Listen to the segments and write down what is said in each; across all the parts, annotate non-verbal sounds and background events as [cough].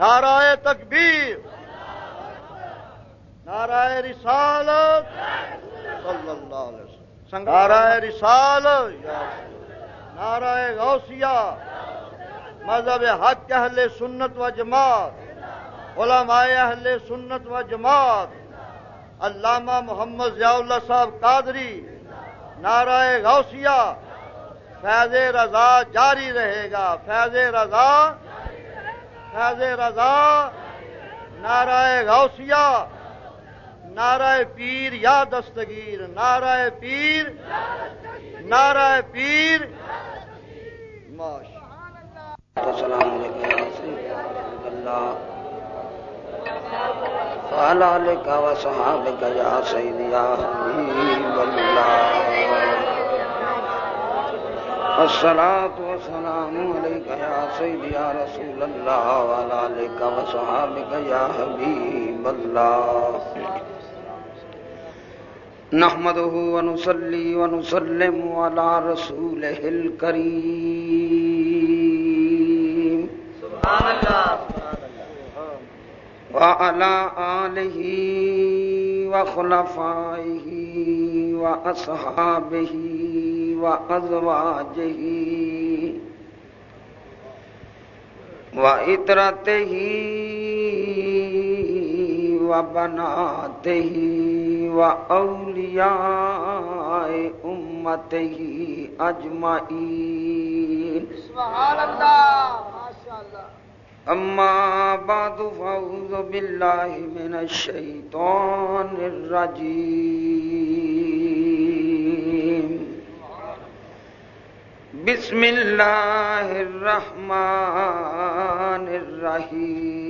نعرہ تکبیر، نعرہ رسالت، صلی اللہ علیہ وسلم، نعرہ رسالت، نعرہ غوثیہ، مذہب حق، اہل سنت و جماعت، علماء اہل سنت و جماعت، علامہ محمد ضیاء اللہ صاحب قادری، نعرہ غوثیہ، فیض رضا جاری رہے گا، فیض رضا فیض رضا، نعرہ غوثیہ، نعرہ پیر یا دستگیر نعرہ پیر نعرہ پیر السلام علیکم اللہ۔ علیہ فعلى وصحابك يا سيدي يا حبيب الله الصلاة والسلام عليك يا سيدي يا رسول الله وعلى آلك وصحابك يا حبيب الله. نحمده ونصلي ونسلم على رسوله الكريم. سبحان الله وعلى آله وخلفائه وأصحابه وأزواجه وإطرته وبناته وأولياء أمته أجمعين سبحان الله ما شاء الله أما بعد فأعوذ بالله من الشيطان الرجيم بسم الله الرحمن الرحيم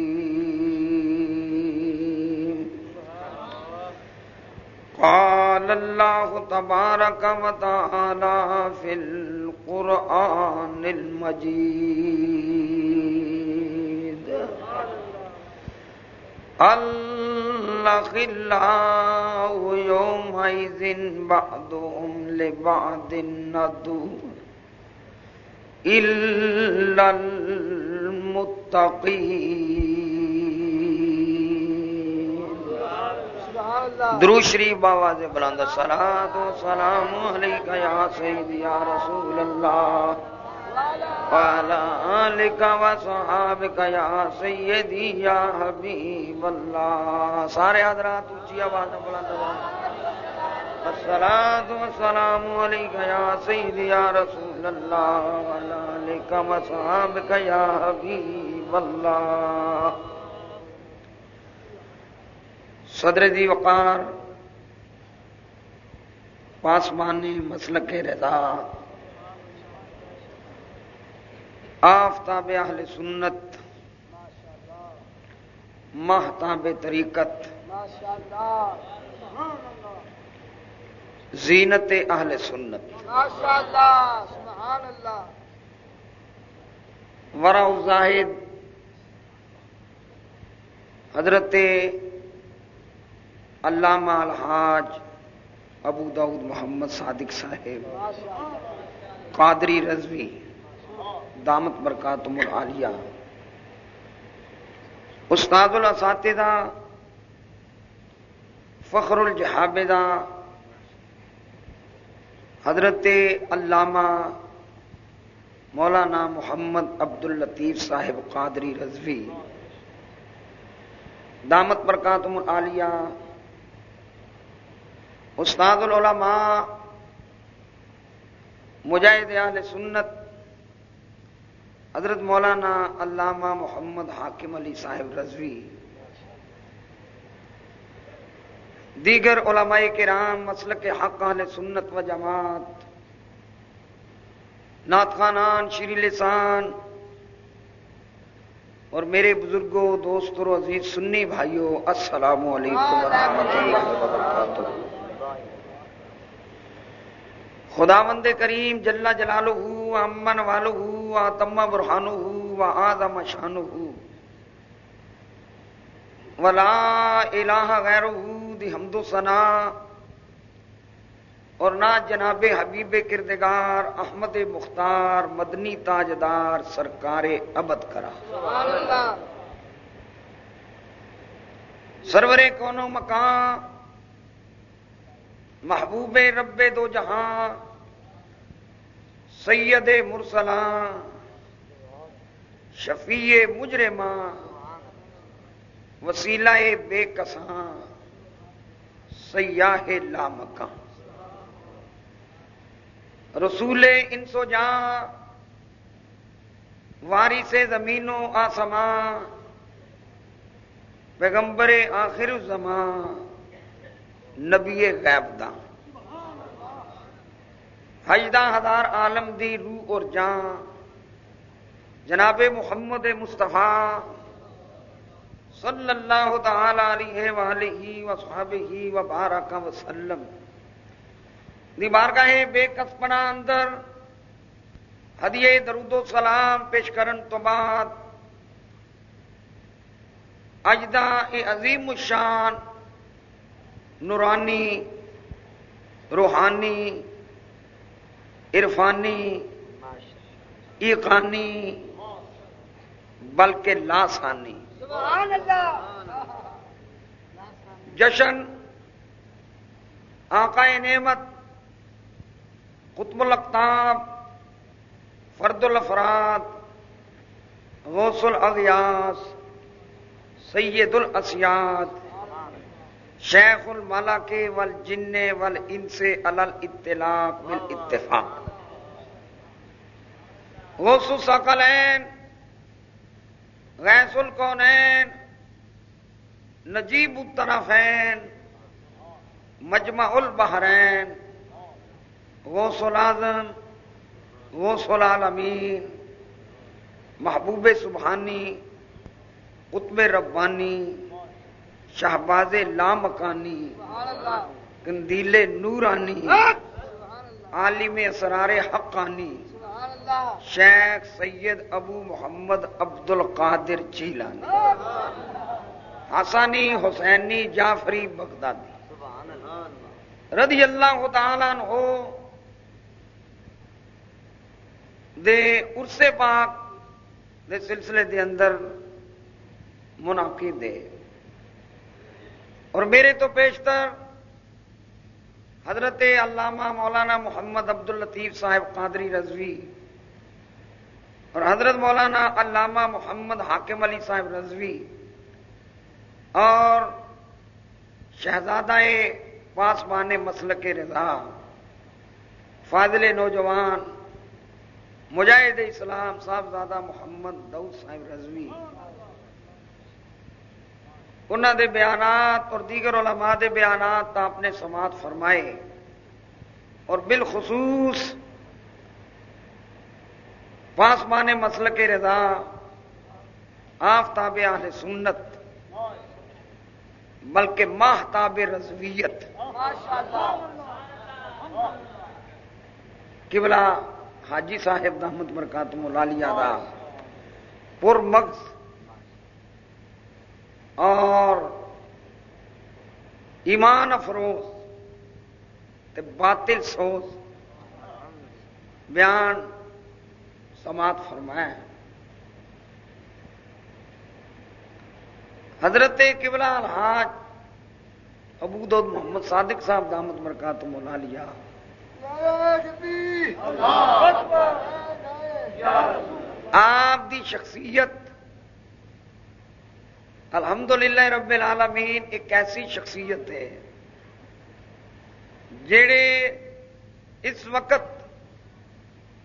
قال الله تبارك وتعالى في القرآن المجید۔ المجيد الخلاء يومئذ بعضهم لبعض ندو إلا المتقين درو شریف آواز بلند سلام تو سلام یا سید یا رسول اللہ۔ والا آلک و یا سیدی یا حبیب اللہ۔ سارے حضرات اونچی آواز بلند السلام والسلام علیک یا سید یا رسول اللہ والا آلک و صحابک یا حبیب اللہ صدر دی وقار پاسمانی مسلک رضا. آفتاب اہل سنت محتاب طریقت. ماشاءاللہ زینت اہل سنت۔ ورا زاہد حضرت علامہ الحاج ابو داود محمد صادق صاحب قادری رضوی دامت برکاتم العالیہ۔ استاد الاساتذہ فخر الجہابدہ حضرت علامہ مولانا محمد عبد الطیف صاحب قادری رضوی، دامت برکاتم العالیہ، استاد العلماء، مجاہد اہل سنت، حضرت مولانا علامہ محمد حاکم علی صاحب رضوی دیگر علماء کرام مسلک حق اہل سنت و جماعت، نعت خانان شری لسان، اور میرے بزرگوں، دوستوں اور عزیز سنی بھائیوں، السلام علیکم ورحمۃ اللہ وبرکاتہ۔ خدا مند کریم جلا جلالہ، امن والہ، آتم برہانہ و آدم شانہ۔ ولا الہ غیرہ دی حمد و ثنا۔ اور نہ جناب حبیب کردگار احمد مختار مدنی تاجدار سرکار ابد کرا۔ سرور کونو مکان محبوب رب دو جہاں سید مرسلاں شفیع مجرماں وسیلہ بے کساں سیاہ لامکاں رسول انسو جاں واری سے زمینوں آسمان، پیغمبر آخر زمان، نبی غیب دا۔ حجدہ ہزار عالم دی روح اور جان۔ جناب محمد مصطفیٰ صلی اللہ تعالی علیہ وآلہ وصحبہ وبارک وسلم۔ دی بارگاہ بے کسپنا اندر ہدیے درود و سلام پیش کرن تو بعد اجدا عظیم الشان نورانی، روحانی، عرفانی، ایقانی، بلکہ لاسانی۔ جشن، آقا نعمت، قطب القتاب فرد الافراد، غوث الاغیاس سید الاسیاد، شیخ المالا کے ول جن ول ان سے الل اطلاق اتفاق غوث الثقلین غیث القونین نجیب الطرفین مجمع البحرین غوث العظم غوث العالمین محبوب سبحانی قطب ربانی شہباز لامکانی کندیل نورانی عالم اسرار حقانی۔ شیخ سید ابو محمد عبد القادر چیلانی حسانی حسینی جعفری بغدادی، رضی اللہ تعالیٰ ہو دے ارسے پاک دے سلسلے دے اندر منعقد دے۔ اور میرے تو پیشتر حضرت علامہ مولانا محمد عبد الطیف صاحب قادری رضوی اور حضرت مولانا علامہ محمد حاکم علی صاحب رضوی اور شہزادہ پاسمان مسل کے رضا، فاضل نوجوان، مجاہد اسلام صاحبزادہ محمد دعود صاحب رضوی۔ انہوں دے بیانات اور دیگر علماء دے بیانات آپ نے سماعت فرمائے اور بالخصوص پاسمان مسل کے رضا آفتاب اہل سنت، بلکہ ماہتاب رضویت۔ کبلا حاجی صاحب دحمد مرکاتم لالیہ دا پر مغز اور ایمان افروز تے باطل سوز۔ بیان سماعت فرمایا حضرت قبلہ الحاج ابو دود محمد صادق صاحب دامت مرکات مولا لیا۔ آپ دی شخصیت۔ الحمدللہ رب العالمین ایک ایسی شخصیت ہے جڑے اس وقت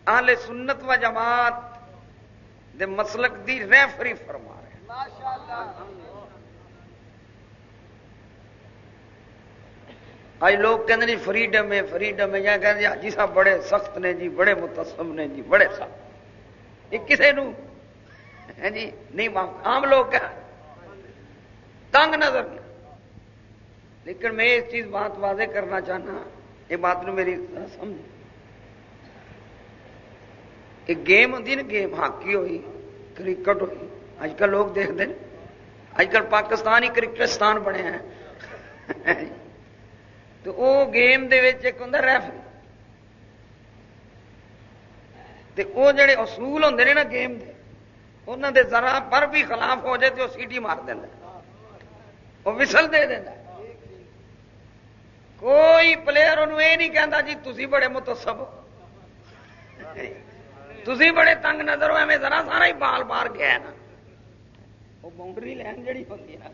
آل سنت و جماعت دے مسلک دی ریفری فرما رہے آج لوگ کہتے ہیں جی فریڈم ہے فریڈم ہے۔ یا کہ جی حاجی صاحب بڑے سخت نے جی بڑے متسم نے جی بڑے سخت۔ یہ کسی نو؟ جی نہیں عام لوگ کیا تنگ نظر نہیں۔ لیکن میں اس چیز بات واضح کرنا چاہنا، یہ بات نو میری سمجھ۔ ایک گیم ہوتی نا، گیم ہاکی ہوئی، کرکٹ ہوئی۔ اج کل لوگ دیکھتے ہیں اج کل پاکستان ہی کرکٹستان بنے ہیں۔ تو وہ گیم دے ایک ہوں ریفری وہ جڑے اصول ہوں نا گیم دے انہوں دے ذرا پر بھی خلاف ہو جائے تو وہ سیٹی مار دینا وہ وسل دے دینا کوئی پلیئر انہوں یہ نہیں کہتا جی تھی بڑے متسب تھی بڑے تنگ نظر ہو میں ذرا سارا ہی بال بار گیا نا وہ باؤنڈری لائن جڑی ہوتی ہے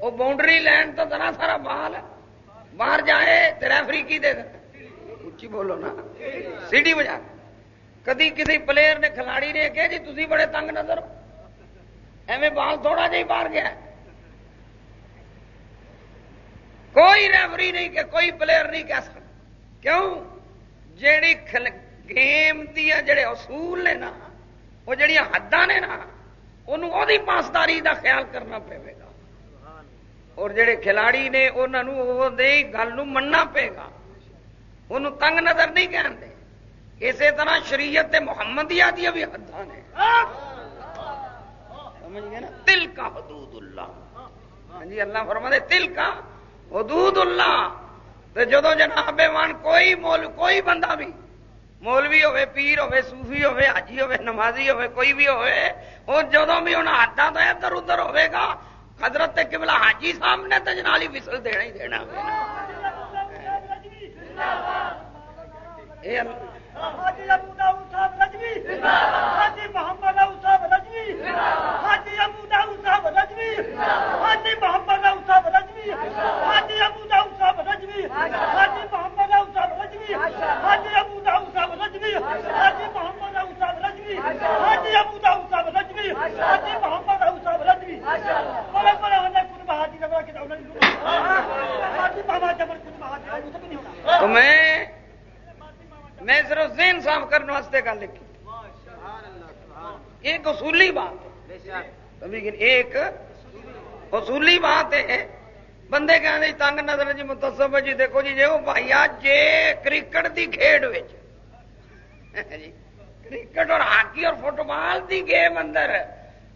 وہ باؤنڈری لائن تو ذرا سارا بال باہر جائے تو ریفری کی دے اچھی بولو نا سیٹی بجا کدی کسی پلیئر نے کھلاڑی نے کہ جی تھی بڑے تنگ نظر ایویں بال تھوڑا جہی باہر گیا کوئی ریفری نہیں کہ کوئی پلیئر نہیں کہہ سکتا کیوں جیڑی گیم دیا جڑے اصول نے نا، وہ جڑیاں حداں نے نا انہوں پاسداری دا خیال کرنا پے گا۔ اور جڑے کھلاڑی نے انہوں گل مننا پے گا انہوں تنگ نظر نہیں کہتے اسی طرح شریعت محمدیہ دیا بھی حداں نے۔ سمجھ گئے نا؟ تل کا حدود اللہ۔ ہاں جی اللہ فرما دے تل کا حدود اللہ۔ تو جدو جناب ون کوئی مول، کوئی بندہ بھی مولوی ہوے پیر ہوے صوفی ہوے حاجی ہوے نمازی ہوے کوئی بھی ہوے وہ جدو بھی انہیں ہاتھوں تو ادھر ادھر ہوے گا، حضرت قبلہ حاجی سامنے تو جنال ہی وسل دینا ہی دینا یہ حاجی ابو داؤد صاحب رجوی، حاجی محمد ابو صاحب رجوی، حاجی ابو داؤد صاحب رجوی، حاجی محمد ابو صاحب رجوی، حاجی ابو داؤد صاحب رجوی، حاجی محمد رجوی حاجی ابو داؤد صاحب رجوی، حاجی محمد ابو صاحب رجوی، حاجی ابو داؤد صاحب رجوی، حاجی محمد ابو صاحب رجوی. بڑے بڑے ہونے کتب حاجی جبر کے دولت حاجی بابا جبر کتب حاجی تو میں میں صرف ذہن صاف کرنے واسطے گل لکھی۔ ایک اصولی بات ہے۔ لیکن ایک اصولی بات ہے بندے کہ تنگ نظر جی متسم جی دیکھو جی جی وہ بھائی جی کرکٹ کی کھیڈ [laughs] جی کرکٹ اور ہاکی اور فٹ بال کی گیم اندر۔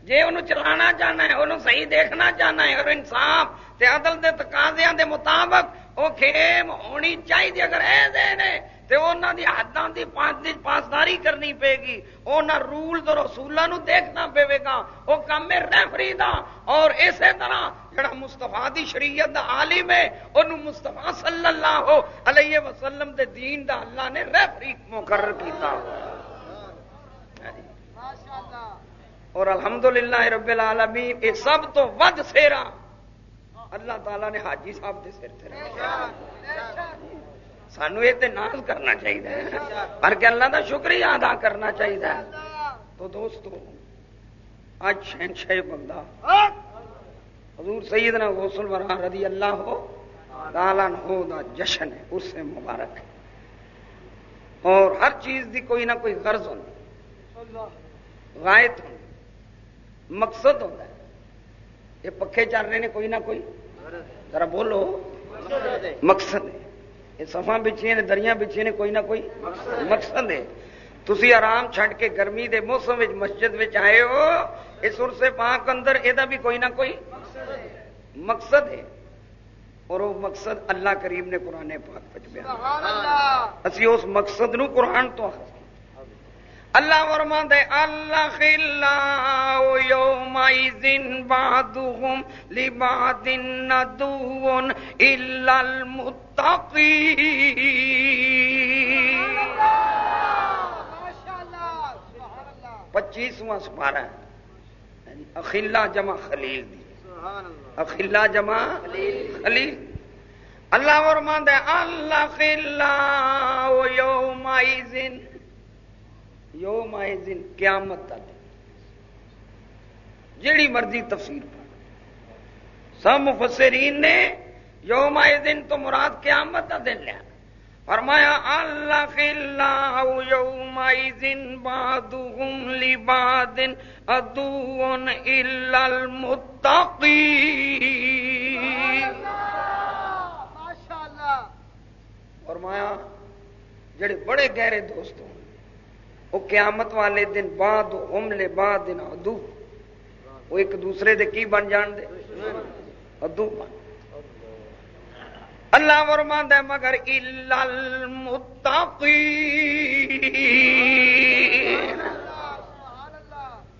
جی انہوں چلانا چاہنا ہے وہ صحیح دیکھنا چاہنا ہے، اور انصاف عدل کے تقاضے کے مطابق وہ کھیم ہونی چاہیے۔ اگر ای چاہیے اگر ایسے حداں کی پاسداری کرنی پے گی وہاں رولز اور اصولوں دیکھنا پے گا۔ وہ کام ہے ریفری دا۔ اور اسی طرح جڑا مستفا دی شریعت دا عالم ہے انہوں مستفا صلی اللہ علیہ وسلم دے دین دا اللہ نے ریفری مقرر کیتا۔ اور الحمدللہ رب العالمین یہ سب تو ود سیرا اللہ تعالی نے حاجی صاحب دے سر تھے سانو یہ ناز کرنا چاہیے۔ پر کہ اللہ کا شکریہ ادا کرنا چاہیے۔ تو دوستو اج شہنشاہ بندہ۔ حضور سیدنا غوثل ورا رضی اللہ ہو دالن ہو دا جشن ہے، اس سے مبارک۔ ہے اور ہر چیز دی کوئی نہ کوئی غرض ہو غائط ہو مقصد ہوتا ہے یہ پکھے چل رہے ہیں کوئی نہ کوئی۔ ذرا بولو۔ مقصد ہے۔ سفا بچھے نے دریا بچھے نے کوئی نہ کوئی مقصد ہے۔ تھی آرام چھڈ کے گرمی دے موسم مسجد آئے ہو اس سے پاک اندر یہ بھی کوئی نہ کوئی مقصد ہے۔ اور وہ مقصد اللہ کریم نے قرآن پاک پچ اسی اس مقصد نو قرآن تو اللہ ورما دے اللہ خلا یوم دن المتقی پچیسواں سپارا یعنی اخلا جمع خلیل دی. اخلا جمع خلیل. اللہ ورما دے اللہ خلا یوم یوم دن قیامت کا دن جیڑی مرضی تفسیر پڑھ۔ سب مفسرین نے یوم دن تو مراد قیامت کا دن لیا۔ فرمایا اللہ خلا یوم دن باد لباد ادون المتقی فرمایا جڑے بڑے گہرے دوست ہوں۔ وہ قیامت والے دن بعد حملے بعد دن ادو وہ ایک دوسرے دے کی بن جان دے؟ ادو بن۔ اللہ ورما دے مگر المتقی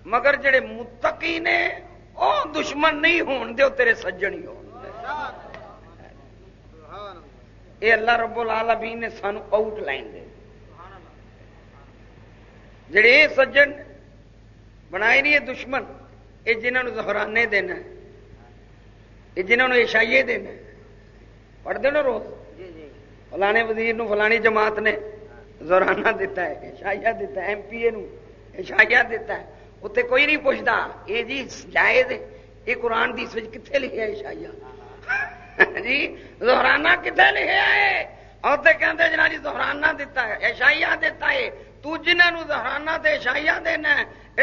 مگر جڑے متقی نے دشمن نہیں ہون دے تیرے سجن ہی یہ اللہ۔ رب العالمین نے سانو آؤٹ لائن دے۔ جڑے سجن بنائے نہیں دشمن یہ جنہوں زہرانے دینا یہ جنہوں نے عشائیے دینا پڑھتے نا روز؟ جی، جی۔ فلانے وزیر نو فلانی جماعت نے زورانہ دیتا ہے عشائیہ دیتا ہے ایم پی اے نو عشائیہ دیتا ہے۔ اتنے کوئی نہیں پوچھتا یہ جی جائز یہ قرآن دی سوچ کتنے لکھا عشائیہ [laughs] جی زہرانہ کتنے لکھا ہے؟ اور کہتے جنا جی زہرانہ دیتا ہے عشائیہ دیتا ہے۔ تو جنہوں زہرانہ تے دینا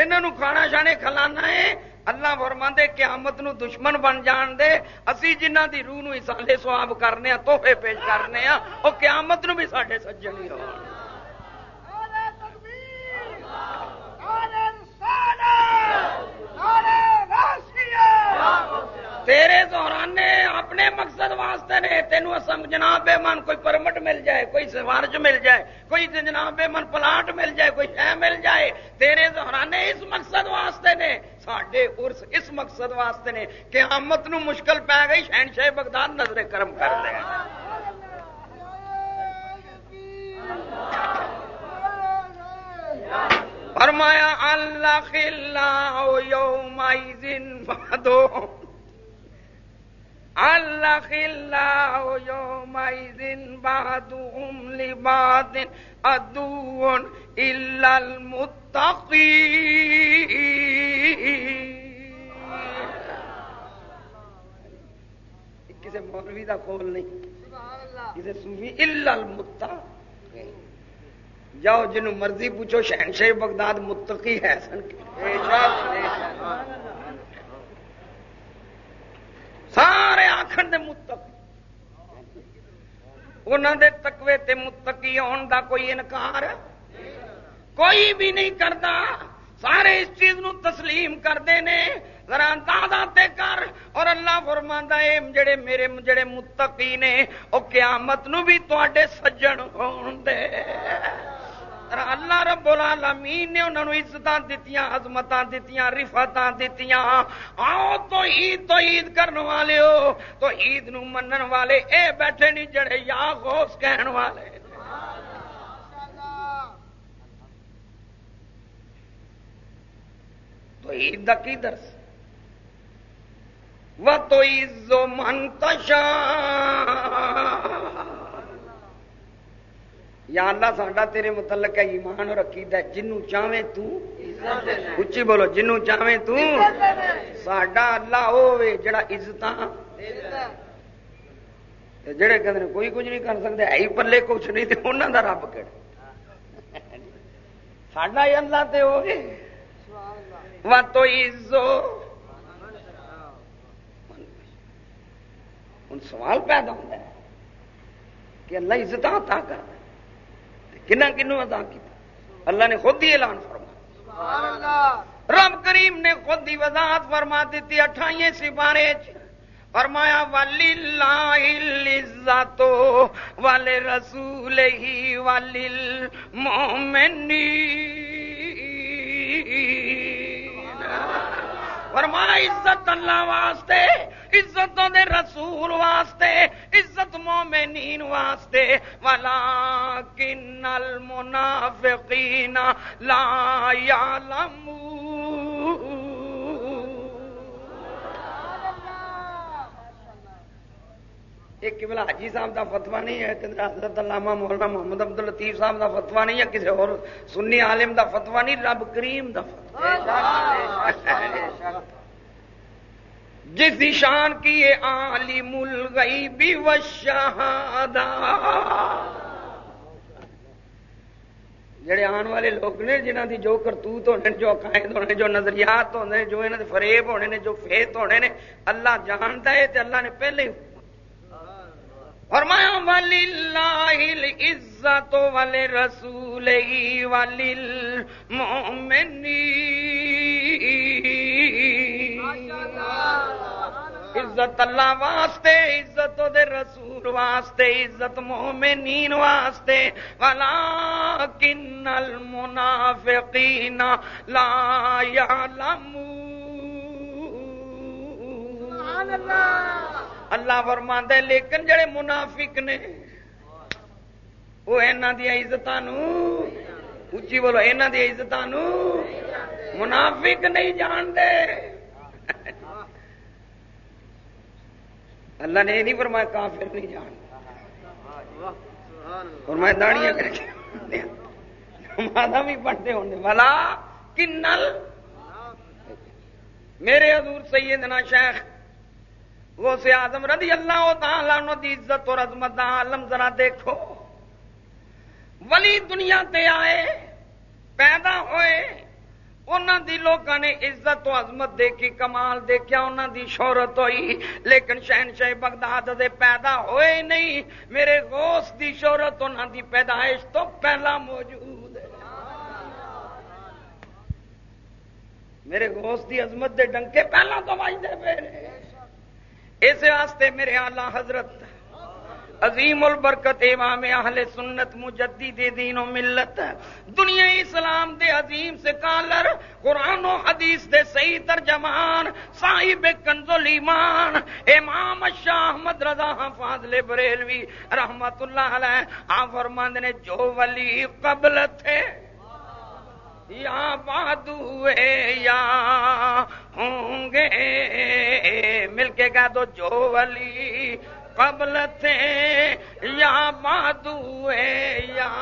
انہوں کھانا شانے کھلانا ہے۔ اللہ فرماندے، قیامت نو دشمن بن جان دے۔ اسی جنہ دی روح نو اسالے سواب کرنے تحفے پیش کرنے وہ قیامت نو بھی ساڈے سجن ہو تیرے زہرانے اپنے مقصد واسطے نے تینوں جناب بے من کوئی پرمٹ مل جائے، کوئی سفارش مل جائے، کوئی جناب بے من پلاٹ مل جائے، کوئی شہ مل جائے، تیرے زہرانے اس مقصد واسطے نے، ساڈے ارس اس مقصد واسطے نے کہ آمد نو مشکل پی گئی شہن شہ بغداد نظر کرم کر لے۔ فرمایا، اللہ خلا یوم بادو بعدهم لبعض عدو المتقین کسی مولوی دا قول نہیں۔ کسی صوفی الا المتقین جاؤ جنوں مرضی پوچھو شہنشاہ بغداد متقی ہے سن۔ سارے آخر دے متقی۔ انہوں دے تقوی تے متقی آن دا کوئی انکار؟ کوئی بھی نہیں کرتا۔ سارے اس چیز نو تسلیم کرتے ہیں ذرا دادا تے کر۔ اور اللہ فرماندا اے جڑے میرے، جڑے متقی نے، او قیامت نو بھی تواڈے سجن ہون دے۔ اللہ رب العالمین نے انہوں نے عزت دیتی عظمت دیتی رفت دیتی آؤ تو عید تو عید کرنے والے ہو۔ تو عید نو منن والے، اے بیٹھے نہیں جڑے، یا غوث کہن والے۔ تو عید کا کی درس؟ وہ تو عزو منتشا یا اللہ ساڈا تیرے متعلق ہے، ایمان اور عقیدہ جنوں چاہے تو اچھی بولو، جنوں چاہے تو، ساڈا اللہ ہوے جڑا عزت جڑے کہتے کوئی کچھ نہیں کر سکتے ہے پلے کچھ نہیں تو انہوں کا رب کہڑا ساڈا ہی اللہ تے ہوگی تو عزو۔ ہوں سوال پیدا ہوتا ہے کہ اللہ عزت عطا کر کنہ کنو ادا کیا اللہ نے خود ہی اعلان فرما رب کریم نے خود ہی وضاحت فرما دیتی اٹھائیے سپارے فرمایا والی عزت والے رسول ہی والی مومنی فرمایا، عزت اللہ واسطے عزت دے رسول واسطے، عزت مومنین واسطے والا کن المنافقین لا یعلمون ایک کبلا حاجی صاحب دا فتوا نہیں ہے حضرت علامہ مولانا محمد عبد الطیف صاحب دا فتوا نہیں ہے، کسی اور سنی عالم دا فتوا نہیں، رب کریم دا فتوا جس شان کی عالم الغیب والشہادہ جڑے آن والے لوگ نے جنہ دی جو کرتوت ہونے جو عقائد ہونے جو نظریات ہونے جو انہوں دے فریب ہونے نے، جو فیت ہونے نے، اللہ جانتا ہے تے اللہ نے پہلے ہی فرمایا والی لاہل عزت والے رسول والی مومنی عزت اللہ واسطے، عزت دے رسول واسطے، عزت مومنین واسطے۔ والا کن المنافقین لا یعلمون سبحان اللہ۔ فرما دے لیکن جڑے منافق نے، وہ یہاں دیا عزت اچھی بولو یہاں دیا عزت منافق نہیں جانتے۔ اللہ نے یہ نہیں فرمایا کافر نہیں جان فرمایا داڑیاں کر کے مادا بھی پڑھتے ہونے والا کنل میرے حضور سیدنا شیخ وہ سے رضی اللہ تعالیٰ دی عزت اور عظمت عالم ذرا دیکھو۔ ولی دنیا تے آئے، پیدا ہوئے انہوں دی لوگوں نے عزت و عظمت دیکھی، کمال دیکھا انہوں دی شہرت ہوئی۔ لیکن شہن شہ بغداد دے پیدا ہوئے نہیں، میرے غوث دی شہرت انہوں دی پیدائش تو پہلا موجود ہے۔ میرے غوث دی عظمت دے ڈنکے پہلا تو دے میرے اس واسطے میرے آلہ حضرت عظیم البرکت امام اہل سنت مجدد دین و ملت، دنیا اسلام دے عظیم سے کالر قرآن و حدیث دے صحیح ترجمان، صاحب کنزل ایمان، امام شاہ احمد رضا فاضل بریلوی رحمت اللہ علیہ، آپ فرماند نے جو ولی قبل تھے۔ یا باد یا ہوں گے مل کے کہہ دو جو ولی قبل تھے۔ یا مادو یا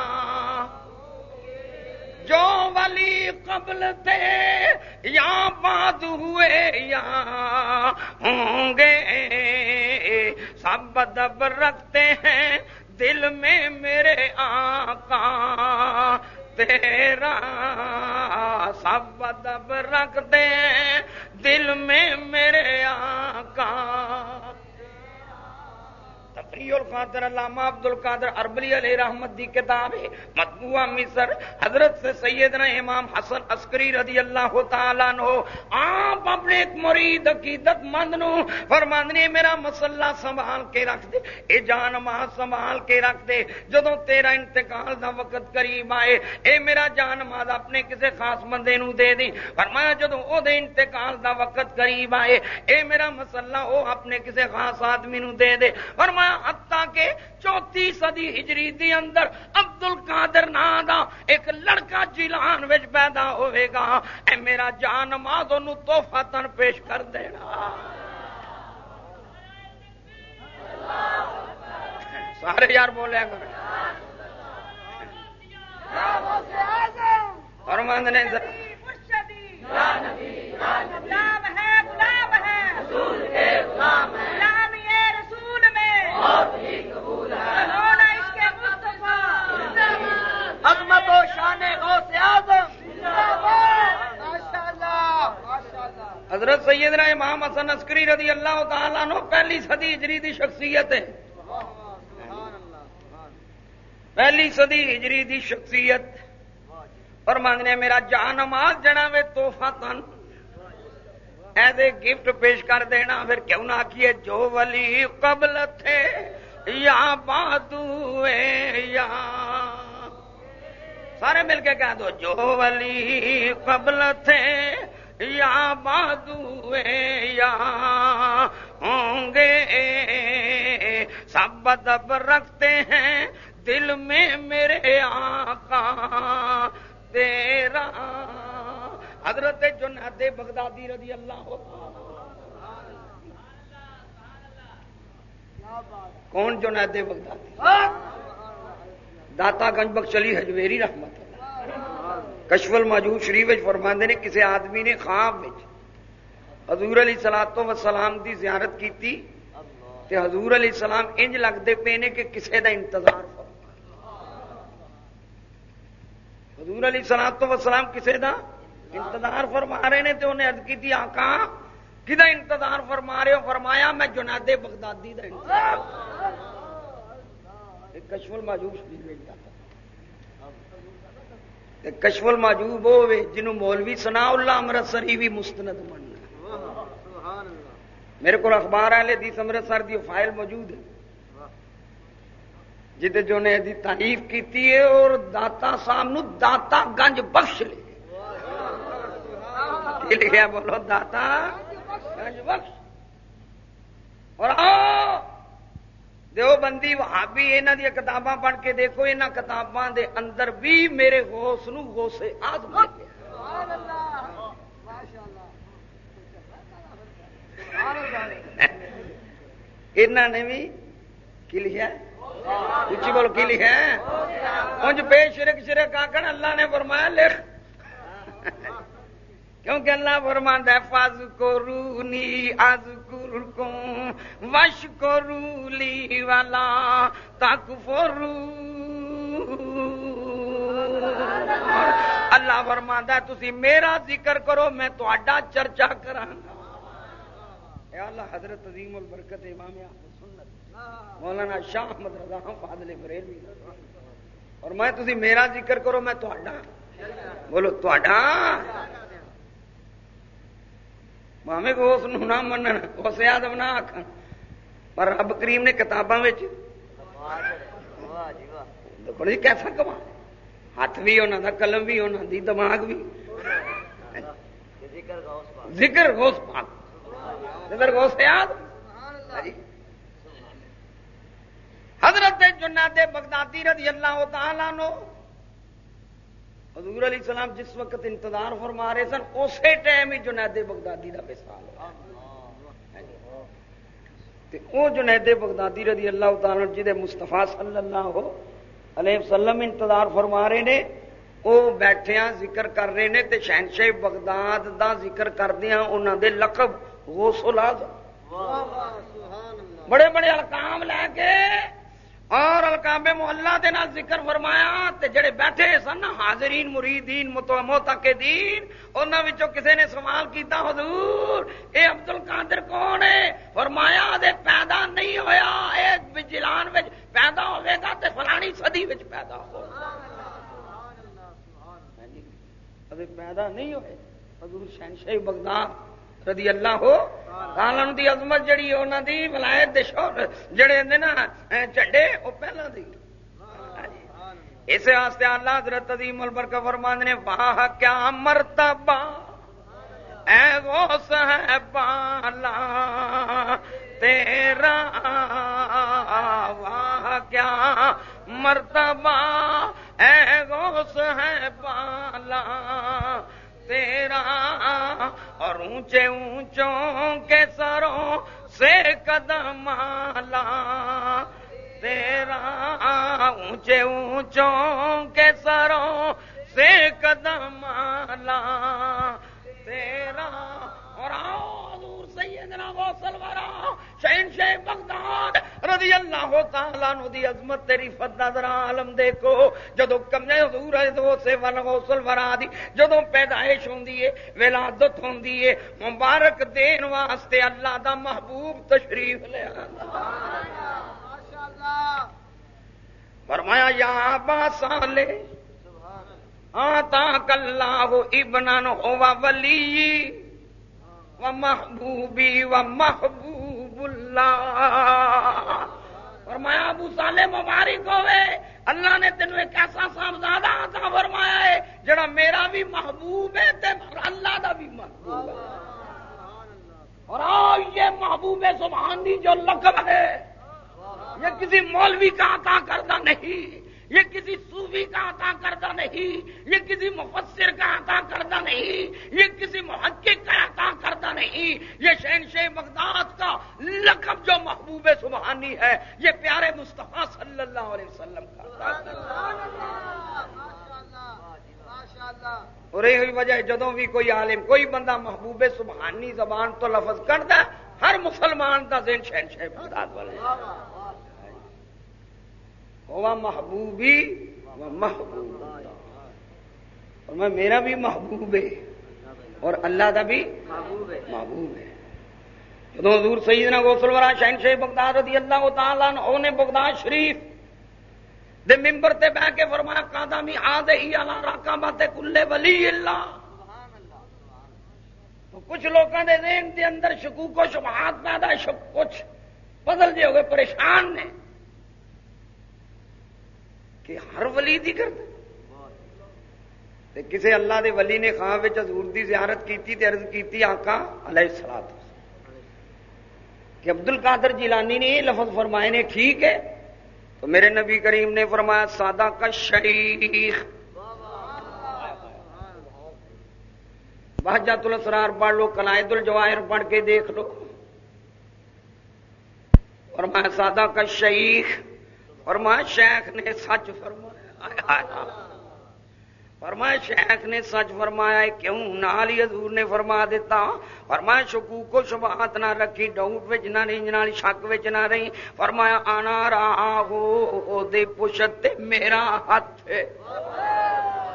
جو ولی قبل تھے۔ یا باد ہوئے یا ہوں گے سب ادب رکھتے ہیں دل میں میرے آقا۔ تیرا سب ادب رکھ دے دل میں میرے آقا تقریر القادر علامہ عبد القادر اربلی علیہ رحمت دی کتاب ہے۔ مطبوعہ مصر، حضرت سے سیدنا امام حسن عسکری رضی اللہ تعالیٰ نو آپ اپنے ایک مرید عقیدت مند نو فرماندنی میرا مسلح سنبھال کے رکھ دے۔ اے جان ماں، سنبھال کے رکھ دے۔ جدو تیرا انتقال دا وقت قریب آئے، اے میرا جان ماں، اپنے کسے خاص بندے نو دے دی فرمایا جدو او دے انتقال دا وقت قریب آئے، اے میرا مسلح او اپنے کسے خاص آدمی نو دے دے۔ فرمایا حتا کہ چوتھی صدی ہجری دی اندر عبد القادر نا دا ایک لڑکا جیلان وچ پیدا ہوئے گا۔ اے میرا جان مادو نو تحفہ تن پیش کر دینا۔ سارے یار بولے کر اور مند نے غلام ہے غلام ہے۔ عظمت و شان غوث اعظم۔ حضرت سیدنا امام حسن عسکری رضی اللہ تعالیٰ نو پہلی صدی ہجری دی شخصیت ہے۔ پہلی صدی ہجری دی شخصیت۔ اور مانگنے میرا جان مال جنا وے توحفہ تن۔ ایز اے گفٹ پیش کر دینا، پھر کیوں نہ کیے جو ولی قبل تھے، یا بادو یا۔ سارے مل کے کہہ دو، جو ولی قبل تھے، یا بادو یا۔ ہوں گے، سب ادب رکھتے ہیں، دل میں میرے آقا، تیرا۔ حضرت جنید بغدادی رضی اللہ کون جنید بغدادی؟ داتا گنج بخشلی حجویری رحمت کشول موجود شریف فرماندے نے کسی آدمی نے خواب حضور علی سلاد و سلام کی زیارت کی حضور علی سلام انج لگتے پے نے کہ کسی کا انتظار حضور علی سلاد و سلام کسی کا انتظار فرما رہے ہیں تو انہیں ارد کی آکا کدا انتظار فرما رہے ہو؟ فرمایا، میں جناد بغدادی دا انتظار۔ کشمل ماجوب کشمل ماجوب ہوے جنہوں مولوی سنا اللہ امرتسری بھی مستند بننا میرے کو اخبار والے دی امرتسر دی فائل موجود ہے۔ جہد جو نے تعریف کی اور داتا صاحب نو داتا گنج بخش لے۔ لکھا بولو، داتا گنج بخش۔ بندی، وہابی یہاں دیا کتاباں پڑھ کے دیکھو یہاں کتاباں دے اندر بھی میرے ہوس نو ہوسے آزم انہوں نے بھی کی لکھا اچھی بولو، کی لکھا انج بے شرک شرک آکن اللہ نے فرمایا، لکھ۔ کیونکہ اللہ فرمان ہے فاز کو رونی آز کو وش کو رولی والا تک فرو اللہ فرمان ہے تھی میرا ذکر کرو، میں تا چرچا کرا اللہ، حضرت عظیم البرکت امام سنت، مولانا شاہ احمد رضا فاضل بریلوی۔ اور میں تھی میرا ذکر کرو، میں تا بولو تا کو اس من اس آدم نہ آخ پر رب کریم نے کتاباں بڑی کیسا کما ہاتھ بھی انہوں دا قلم بھی انہوں دی دماغ بھی ذکر غوث پاک ذکر غوث یاد حضرت جناد بغدادی رضی اللہ تعالیٰ نو حضور علیہ السلام جس وقت انتظار فرما رہے سن اسی ٹائم ہی جنید بغدادی کا مثال وہ جنید بغدادی رضی اللہ تعالی جی مستفا صلی اللہ علیہ وسلم انتظار فرما رہے نے وہ بیٹھیا ذکر کر رہے ہیں تے شہنشاہ بغداد دا ذکر کردیا انہوں دے لقب غوث بڑے بڑے القام لے کے اور القاب محلہ دے نال ذکر فرمایا تے جڑے بیٹھے سن حاضرین مریدین متقدین انہاں وچوں کسے نے سوال کیتا حضور اے عبد القادر کون ہے؟ فرمایا دے پیدا نہیں ہویا اے جلان وچ پیدا ہوے گا تے فلانی صدی وچ پیدا ہو ابھی پیدا نہیں ہوئے حضور شہنشاہ بغداد رضی اللہ ہو کالن دی عظمت جڑی انہوں دی، ولایت دے شور جڑے نا چڈے وہ پہلا دی۔ اس واسطے اللہ حضرت عظیم البرکہ فرمان نے، واہ، کیا مرتبہ! اے غوث ہے بالا تیرا، واہ، کیا مرتبہ! اے غوث ہے بالا تیرا اور اونچے اونچوں کے سروں سے قدم لا تیرا اونچے اونچوں کے سروں سے قدم لا تیرا اور آؤ سیدنا غوث الورا، شہن شہ بغداد رضی اللہ تعالیٰ نو دی عظمت تیری فضا ذرا عالم دیکھو، جدو کمنے حضور ہے تو سے ول غوث الورا دی، جدو پیدائش ہوندی ہے، ولادت ہوندی ہے، مبارک دین واسطے اللہ دا محبوب تشریف لے فرمایا، یا با سالے آتا کلا وہ ابنن ہوا ولی و محبوبی و محبوب اللہ فرمایا، ابو سالے مبارک ہوئے، اللہ نے تینوں ایک ایسا سامزادہ آتا فرمایا ہے، جڑا میرا بھی محبوب ہے تے اللہ دا بھی محبوب ہے۔ اور آؤ یہ محبوب سبحانی جو لقب ہے، یہ کسی مولوی کا عطا کردہ نہیں۔ یہ کسی صوفی کا عطا کردہ نہیں، یہ کسی مفسر کا عطا کردہ نہیں، یہ کسی محقق کا عطا کردہ نہیں۔ یہ شہنشاہ بغداد کا لقب جو محبوب سبحانی ہے، یہ پیارے مصطفیٰ صلی اللہ علیہ وسلم کا اور یہ وجہ جدوں بھی کوئی عالم، کوئی بندہ محبوب سبحانی زبان تو لفظ کرتا ہر مسلمان کا ذہن شہنشاہ بغداد والے۔ ہوا محبوبی و محبوب۔ اور میں میرا بھی محبوب ہے اور اللہ کا بھی محبوب ہے۔ محبوب ہے جدو حضور سیدنا غوثل ورا شہن شاہ بغداد رضی اللہ تعالیٰ نے بغداد شریف دے ممبر تے بہ کے فرمایا کادا می آ دے اللہ راکا بات کلے ولی اللہ۔ تو کچھ لوگوں دے ذہن دے اندر شکوک و شبہات پیدا شک کچھ بدل جے ہوئے، پریشان نے۔ کہ ہر ولی دی کرتے کسی اللہ دے ولی نے خواہ حضور دی زیارت کیتی تے عرض کیتی آقا علیہ السلام۔ کہ عبد القادر جیلانی نے یہ لفظ فرمائے نے، ٹھیک ہے۔ تو میرے نبی کریم نے فرمایا سادہ کا شریخ بہجات الاسرار پڑھ لو کلائد الجواہر پڑھ کے دیکھ لو۔ اور میں سادہ کا شیخ فرمایا، شیخ نے سچ فرمایا۔ فرمایا، شیخ نے سچ فرمایا کیوں نال ہی حضور نے فرما دیتا؟ فرمایا شکو کو شبہات نہ رکھی ڈاؤٹ وچ نہ نہیں نال شک وچ نہ رہی۔ فرمایا، آنا راہ ہو دے پشت میرا ہاتھ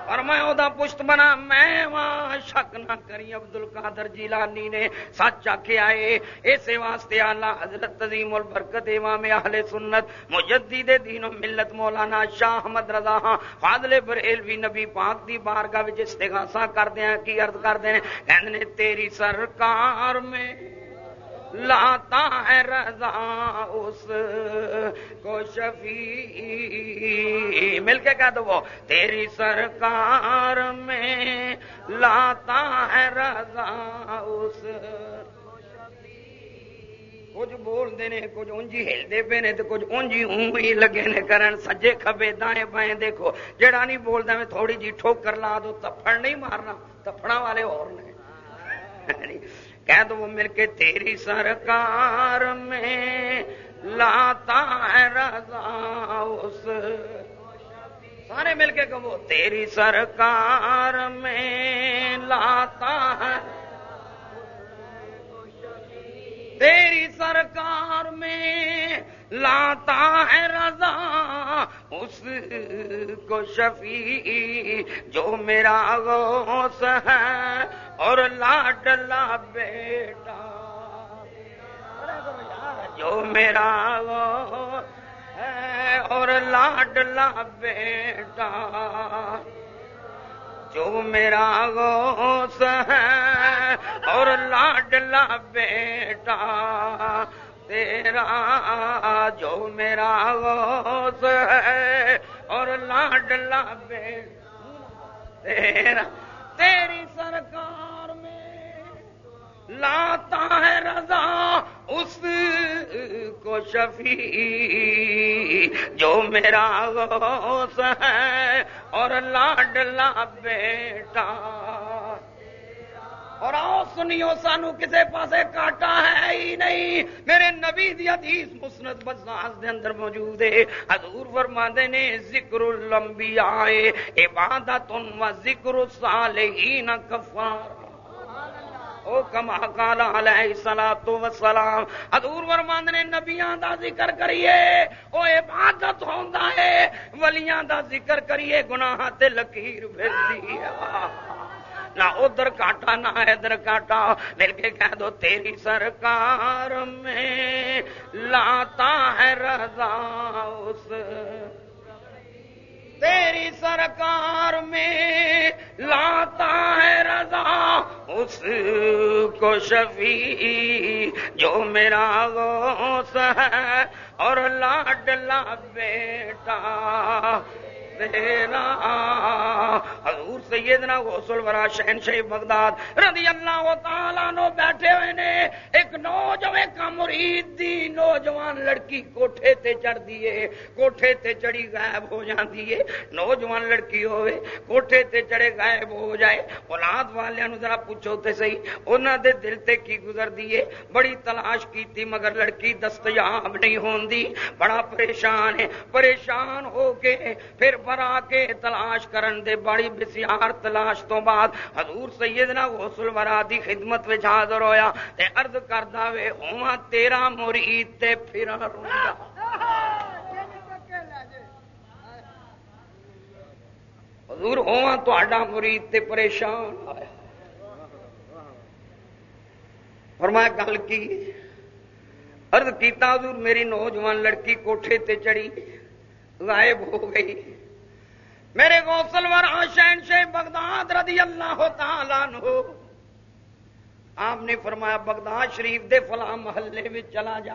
اور میں وہ پشت بنا، میں وہاں شک نہ کری ابدل کادر جیلانی نے سچ آخے آئے۔ اسے واسطے آلہ حضرت عظیم البرکت امام اہل سنت، مجدد دین و ملت مولانا شاہ احمد رضا ہاں فاضل بریلوی نبی پاک دی بارگاہ وچ استغاثہ کردے ہیں، کی عرض کردے ہیں، کہندے تیری سرکار میں لاتا ہے رضا اس کو شفیع۔ مل کے کہہ دو وہ، تیری سرکار میں لاتا ہے رضا اس کچھ بولتے ہیں کچھ اونجی ہلتے پے نے تو کچھ اونجی اون ہی لگے نے کرن۔ سجے کبے دائیں بائیں دیکھو، جڑا نہیں بولتا میں تھوڑی جی ٹھوکر لا دو تفڑ نہیں مارنا تفڑا والے اور نے۔ کہہ دو وہ مل کے تیری سرکار میں لاتا ہے رضا اس۔ سارے مل کے کہو، تیری سرکار میں لاتا ہے تیری سرکار میں لاتا ہے رضا، اس کو شفیع جو میرا غوث ہے، اور لاڈلا بیٹا جو میرا غوث ہے، اور لاڈلا بیٹا جو میرا غوث ہے اور لاڈلا بیٹا، تیرا جو میرا غوث ہے اور لاڈلا بیٹا، تیرا، تیری سرکار لاتا ہے رضا اس کو شفیع، جو میرا غوث ہے اور لاڈلا بیٹا۔ اور آؤ سنیو سانو کسے پاسے کاٹا ہے ہی نہیں۔ میرے نبی دی حدیث مسند بزاز دے اندر موجود ہے۔ حضور فرماندے نے ذکر الانبیاء عبادت و ذکر الصالحین کفار۔ او کما کال علیہ الصلوۃ والسلام، حضور فرماندے نے نبیاں دا ذکر کریے، او عبادت ہوندا ہے، ولیاں دا ذکر کریے گناہ تے لکیر پھردی نہ ادھر کاٹا، نہ ادھر کاٹا، مل کے کہہ دو تیری سرکار میں لاتا ہے رضا اس تیری سرکار میں لاتا ہے رضا، اس کو شفیع جو میرا غوث ہے اور لاڈلا بیٹا حضور سیدنا غوث الورا شہن شہ بغداد رضی اللہ تعالیٰ نو بیٹھے ہوئے نے۔ ایک نوجوان کا مرید دی نوجوان لڑکی کوٹھے تے چڑھ دیے کوٹھے تے چڑھی غائب ہو جاندی ہے۔ نوجوان لڑکی ہوئے، کوٹھے تے چڑھے غائب ہو جائے۔ اولاد والے نو ذرا پوچھو تے صحیح، انہاں دے دل تے کی گزر دیے بڑی تلاش کیتی مگر لڑکی دستیاب نہیں ہوندی۔ بڑا پریشان ہے۔ پریشان ہو کے پھر برا کے تلاش کرن دے بڑی بسیار تلاش تو بعد حضور سیدنا غسل ورا دی خدمت وچ حاضر ہویا تے عرض کردا وے ہواں تیرا مرید تے پھر روندا۔ حضور ہواں تہاڈا مرید تے پریشان آیا فرمایا گل کی، عرض کیتا حضور، میری نوجوان لڑکی کوٹھے تے چڑھی، غائب ہو گئی۔ میرے گوسل ور شہن شہ بغداد رضی اللہ تعالیٰ نو آپ نے فرمایا بغداد شریف دے فلاں محلے میں چلا جا۔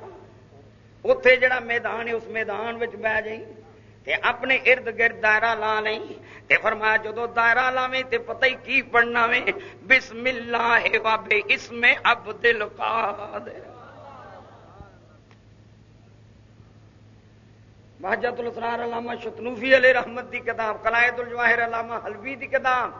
اتے جڑا میدان ہے، اس میدان میں بہ جائی تے اپنے ارد گرد دائرہ لا لیں۔ تے فرمایا جدو دائرہ لاویں تے پتہ ہی کی پڑھنا وے بسم اللہ وابے اس میں اب دل بحجت الاسرار علامہ شتنوفی علیہ رحمت دی کتاب قلائد الجواہر علامہ حلوی دی کتاب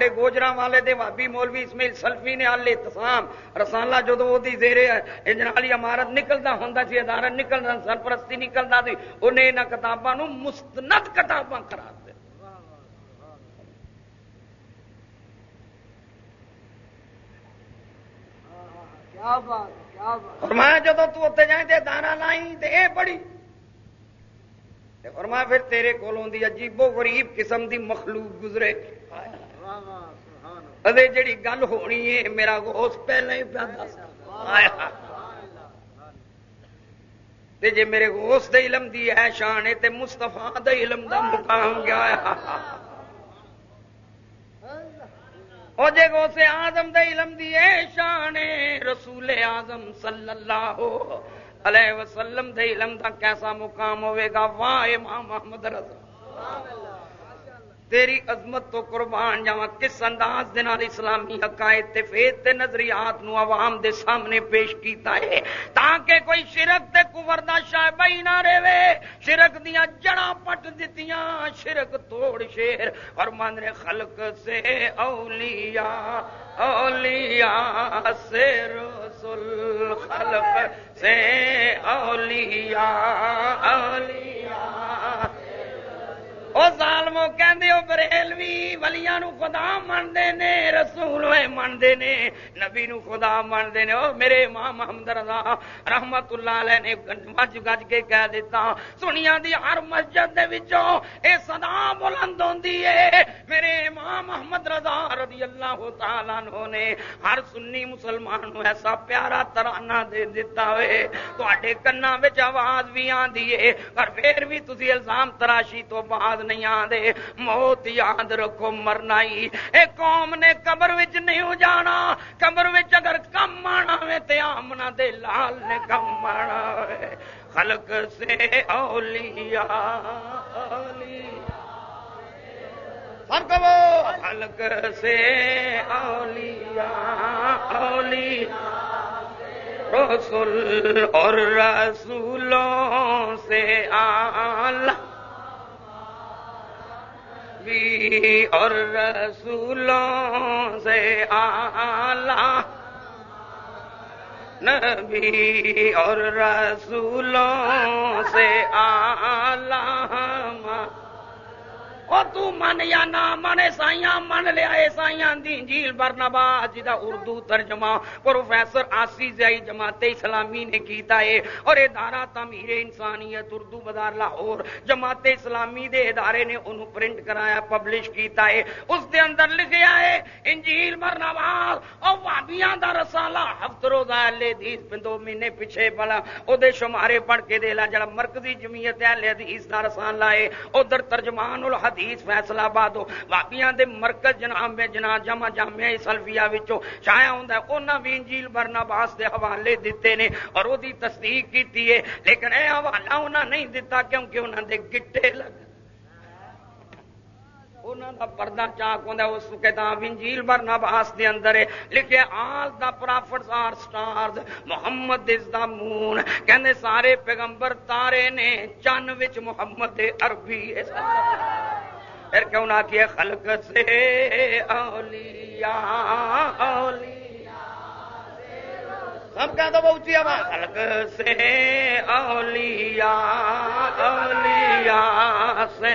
تے گوجرا والے دے وابی مولوی اسمیل سلفی نے آلے تسام رسالہ جدو وہ زیرے اجنالی عمارت نکلتا ہوں سی ادارہ نکلتا سرپرستی نکلتا سی انہیں یہاں کتابوں مستند کتاباں کرا دے۔ فرمایا جدو تو اتنے جائیں تے دانا لائی تے اے بڑی فرمایا پھر تیرے کولوں دی عجیب و غریب قسم دی مخلوق گزرے۔ ادے جڑی گل ہونی ہے، میرا گوس پہلے ہی پیا دس۔ جی میرے گوس دے علم دی ہے شان ہے، تے مستفا دے علم دا مقام گیا او جے گوس آزم دے علم دی ہے شان ہے، رسول آزم صلی اللہ علیہ علیہ وسلم دے علم دا کیسا مقام ہوئے گا؟ واہ امام محمد رضا. تیری عظمت تو قربان جاوا کس انداز اسلامی حقائد تے فید تے نظریات نو عوام دے سامنے پیش کیتا ہے؟ تاکہ کوئی شرک تے کفر دا شائبہ نہ رہے۔ شرک دیاں جڑاں پٹ دتیاں، شرک توڑ شیر۔ اور من خلق سے اولیاء اولیاء سے رسول الخلق سے اولیاء اولیاء وہ ظالمو کہندے او بریلوی ولیاں نو خدا منتے نے رسول ہوئے منتے نے نبی نو خدا منتے نے او میرے امام محمد رضا رحمت اللہ علیہ نے مج گج کے کہہ دیتا سنیا دی ہر مسجد دے وچوں اے صدا بلند ہوندی ہے میرے امام محمد رضا رضی اللہ تعالی عنہ نے ہر سنی مسلمان نو ایسا پیارا ترانہ دے دیتا ہوئے تواڈے کناں وچ آواز بھی آندی ہے پر پھر بھی تسی الزام تراشی تو بعد یاد نہیں آدھے موت یاد رکھو مرنا ہی اے قوم نے قبر وچ نہیں جانا قبر وچ اگر کم آنا وے تے آمنا دے لال نے کم آنا وے خلق سے اولیاء اولیاء خلق سے اولیاء اولیاء رسول اور رسولوں سے آلہ نبی اور رسولوں سے آلہ نبی اور رسولوں سے آلہ او تو من یا نہ من سائیاں، من لیا سائیاں دی انجیل برنبا جدا جی اردو ترجمہ پروفیسر آسی زائی جماعت اسلامی نے کیتا ہے۔ اور ادارہ تعمیر انسانیت اردو بازار لاہور جماعت اسلامی دے ادارے نے انہوں پرنٹ کرایا، پبلش کیتا ہے۔ اس دے اندر لکھیا ہے، انجیل برنبا او وابیاں دا رسالہ، ہفت روزہ لے دیس پندو مہینے پیچھے بلا او دے شمارے پڑھ کے دے لا، جڑا مرکزی جمعیت ہے لے دیس دا رسالہ ہے۔ ادھر ترجمان الحدیث حدیث فیصلہ آباد واپیاں دے مرکز جناب میں جنا جمع جامعہ سلفیا وچوں شایا ہوندا ہے۔ انہاں بھی انجیل برناباس دے حوالے دتے نے اور او دی تصدیق کیتی ہے۔ لیکن اے حوالہ انہاں نہیں دتا کیونکہ انہاں دے گٹے لگ دا پردہ چاک ہوندا اس کتاب انجیل برناباس دے اندر ہے لکھے all the prophets are stars Muhammad is the moon کہندے سارے پیغمبر تارے نے چن وچ محمد عربی ہے پھر کیوں نہ کیے خلق سے اولیاء اولیاء سب کا تو بہت آواز خلق سے اولیاء اولیاء سے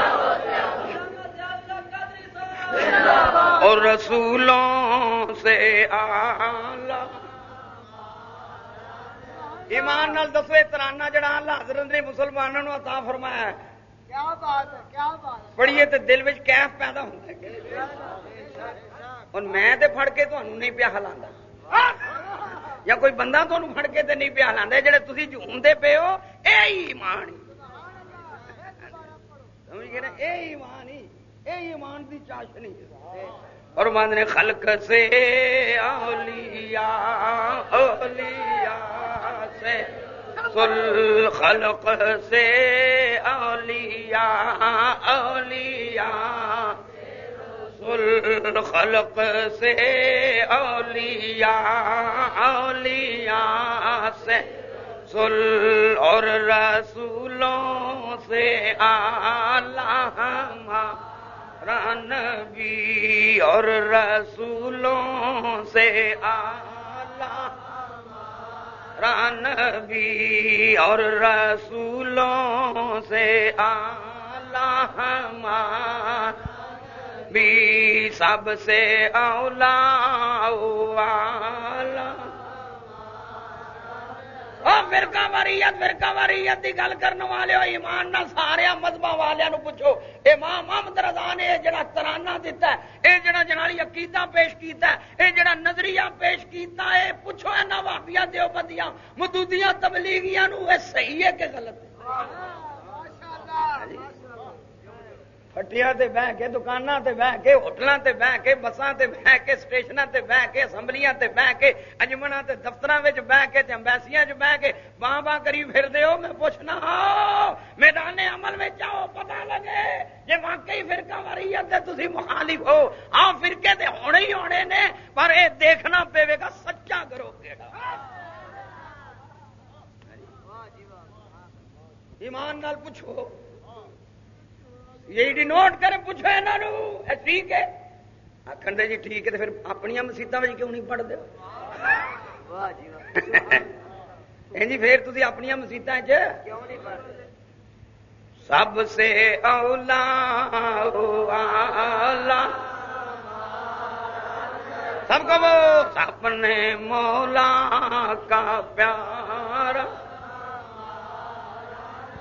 اور رسولوں سے آلہ ایمان نال دسو ترانہ جڑا اللہ حضرت نے مسلمانوں عطا فرمایا ہے۔ کیا بات ہے کیا بات پڑھیے تو دل میں کیف پیدا ہوتا ہے۔ اور میں تے پھڑ کے تمہیں نہیں پیا ہلا یا کوئی بندہ تمہیں پھڑ کے تے نہیں پیا ہلا جڑے تھی جھومتے پے ہو یہ ایمان سمجھ گئے نا؟ یہ ایمان ہی یہ ایمان کی چاشنی اور مان نے خلق سے اولیاء اولیاء سے سل خلق سے اولیاء اولیاء خلق سے اولیاء اولیاء سے سل اور رسولوں سے آلہ نبی اور رسولوں سے آلہ۔ نبی اور رسولوں سے آلہ بھی سب سے اولا فرقہ واریت فرقہ واریت کی گل کرنے والے ہو ایمان نہ سارے مذہب والوں پوچھو امام محمد رضا نے جڑا ترانہ دیتا ہے اے جڑا جنالی عقیدہ پیش کیتا ہے اے جڑا نظریہ پیش کیتا ہے پوچھو ہے نہ واپیا دیو بدیاں مدودیاں تبلیغیاں نو اے صحیح ہے کہ غلط ہے فٹیا بہ کے دکانوں سے بہ کے ہوٹلوں سے بہ کے بسان سے بہ کے اسٹیشنوں سے بہ کے اسمبلیاں سے بہ کے اجمنا سے دفتر بہ کے امبیسیاں بہ کے باں باں کری پھر ہو میں پوچھنا میدان عمل میں جاؤ پتا لگے جی واقعی فرقہ ماری ہے تھی مخالف ہو۔ آ فرقے تے ہونے ہی ہونے نے پر یہ دیکھنا پے گا سچا کرو کہڑا ایمان نال پوچھو۔ یہ نوٹ کرے پوچھو یہاں ٹھیک ہے آخر جی ٹھیک ہے پھر اپنی مسیطا میں کیوں نہیں پڑھتے جی پھر تھی اپنی مسیطا سب سے اولا سب کو اپنے مولا کا پیار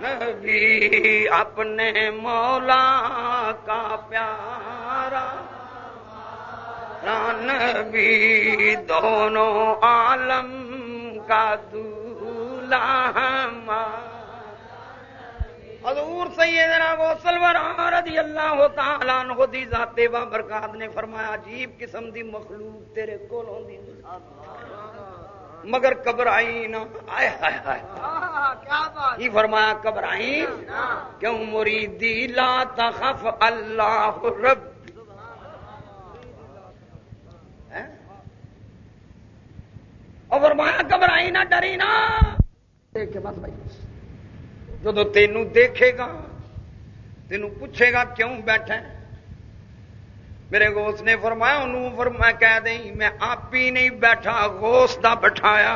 نبی اپنے مولا کا پیارا نبی دونوں عالم کا دولا حضور سیدنا وہ سلور رضی اللہ تعالیٰ عنہ دی ذات و برکات نے فرمایا، عجیب قسم دی مخلوق تیرے کو ہوندی مگر کبرائی نہ آئے ہائے ہائے فرمایا کبرائی کیوں مریدی لا تخف اللہ رب؟ اور فرمایا گھبرائی نہ ڈری نہ۔ دیکھ بس بھائی۔ جب تینوں دیکھے گا تینوں پوچھے گا کیوں بیٹھے میرے گوس نے فرمایا، انہوں فرمایا، کہہ دیں، میں آپ ہی نہیں بیٹھا گوس دا بٹھایا۔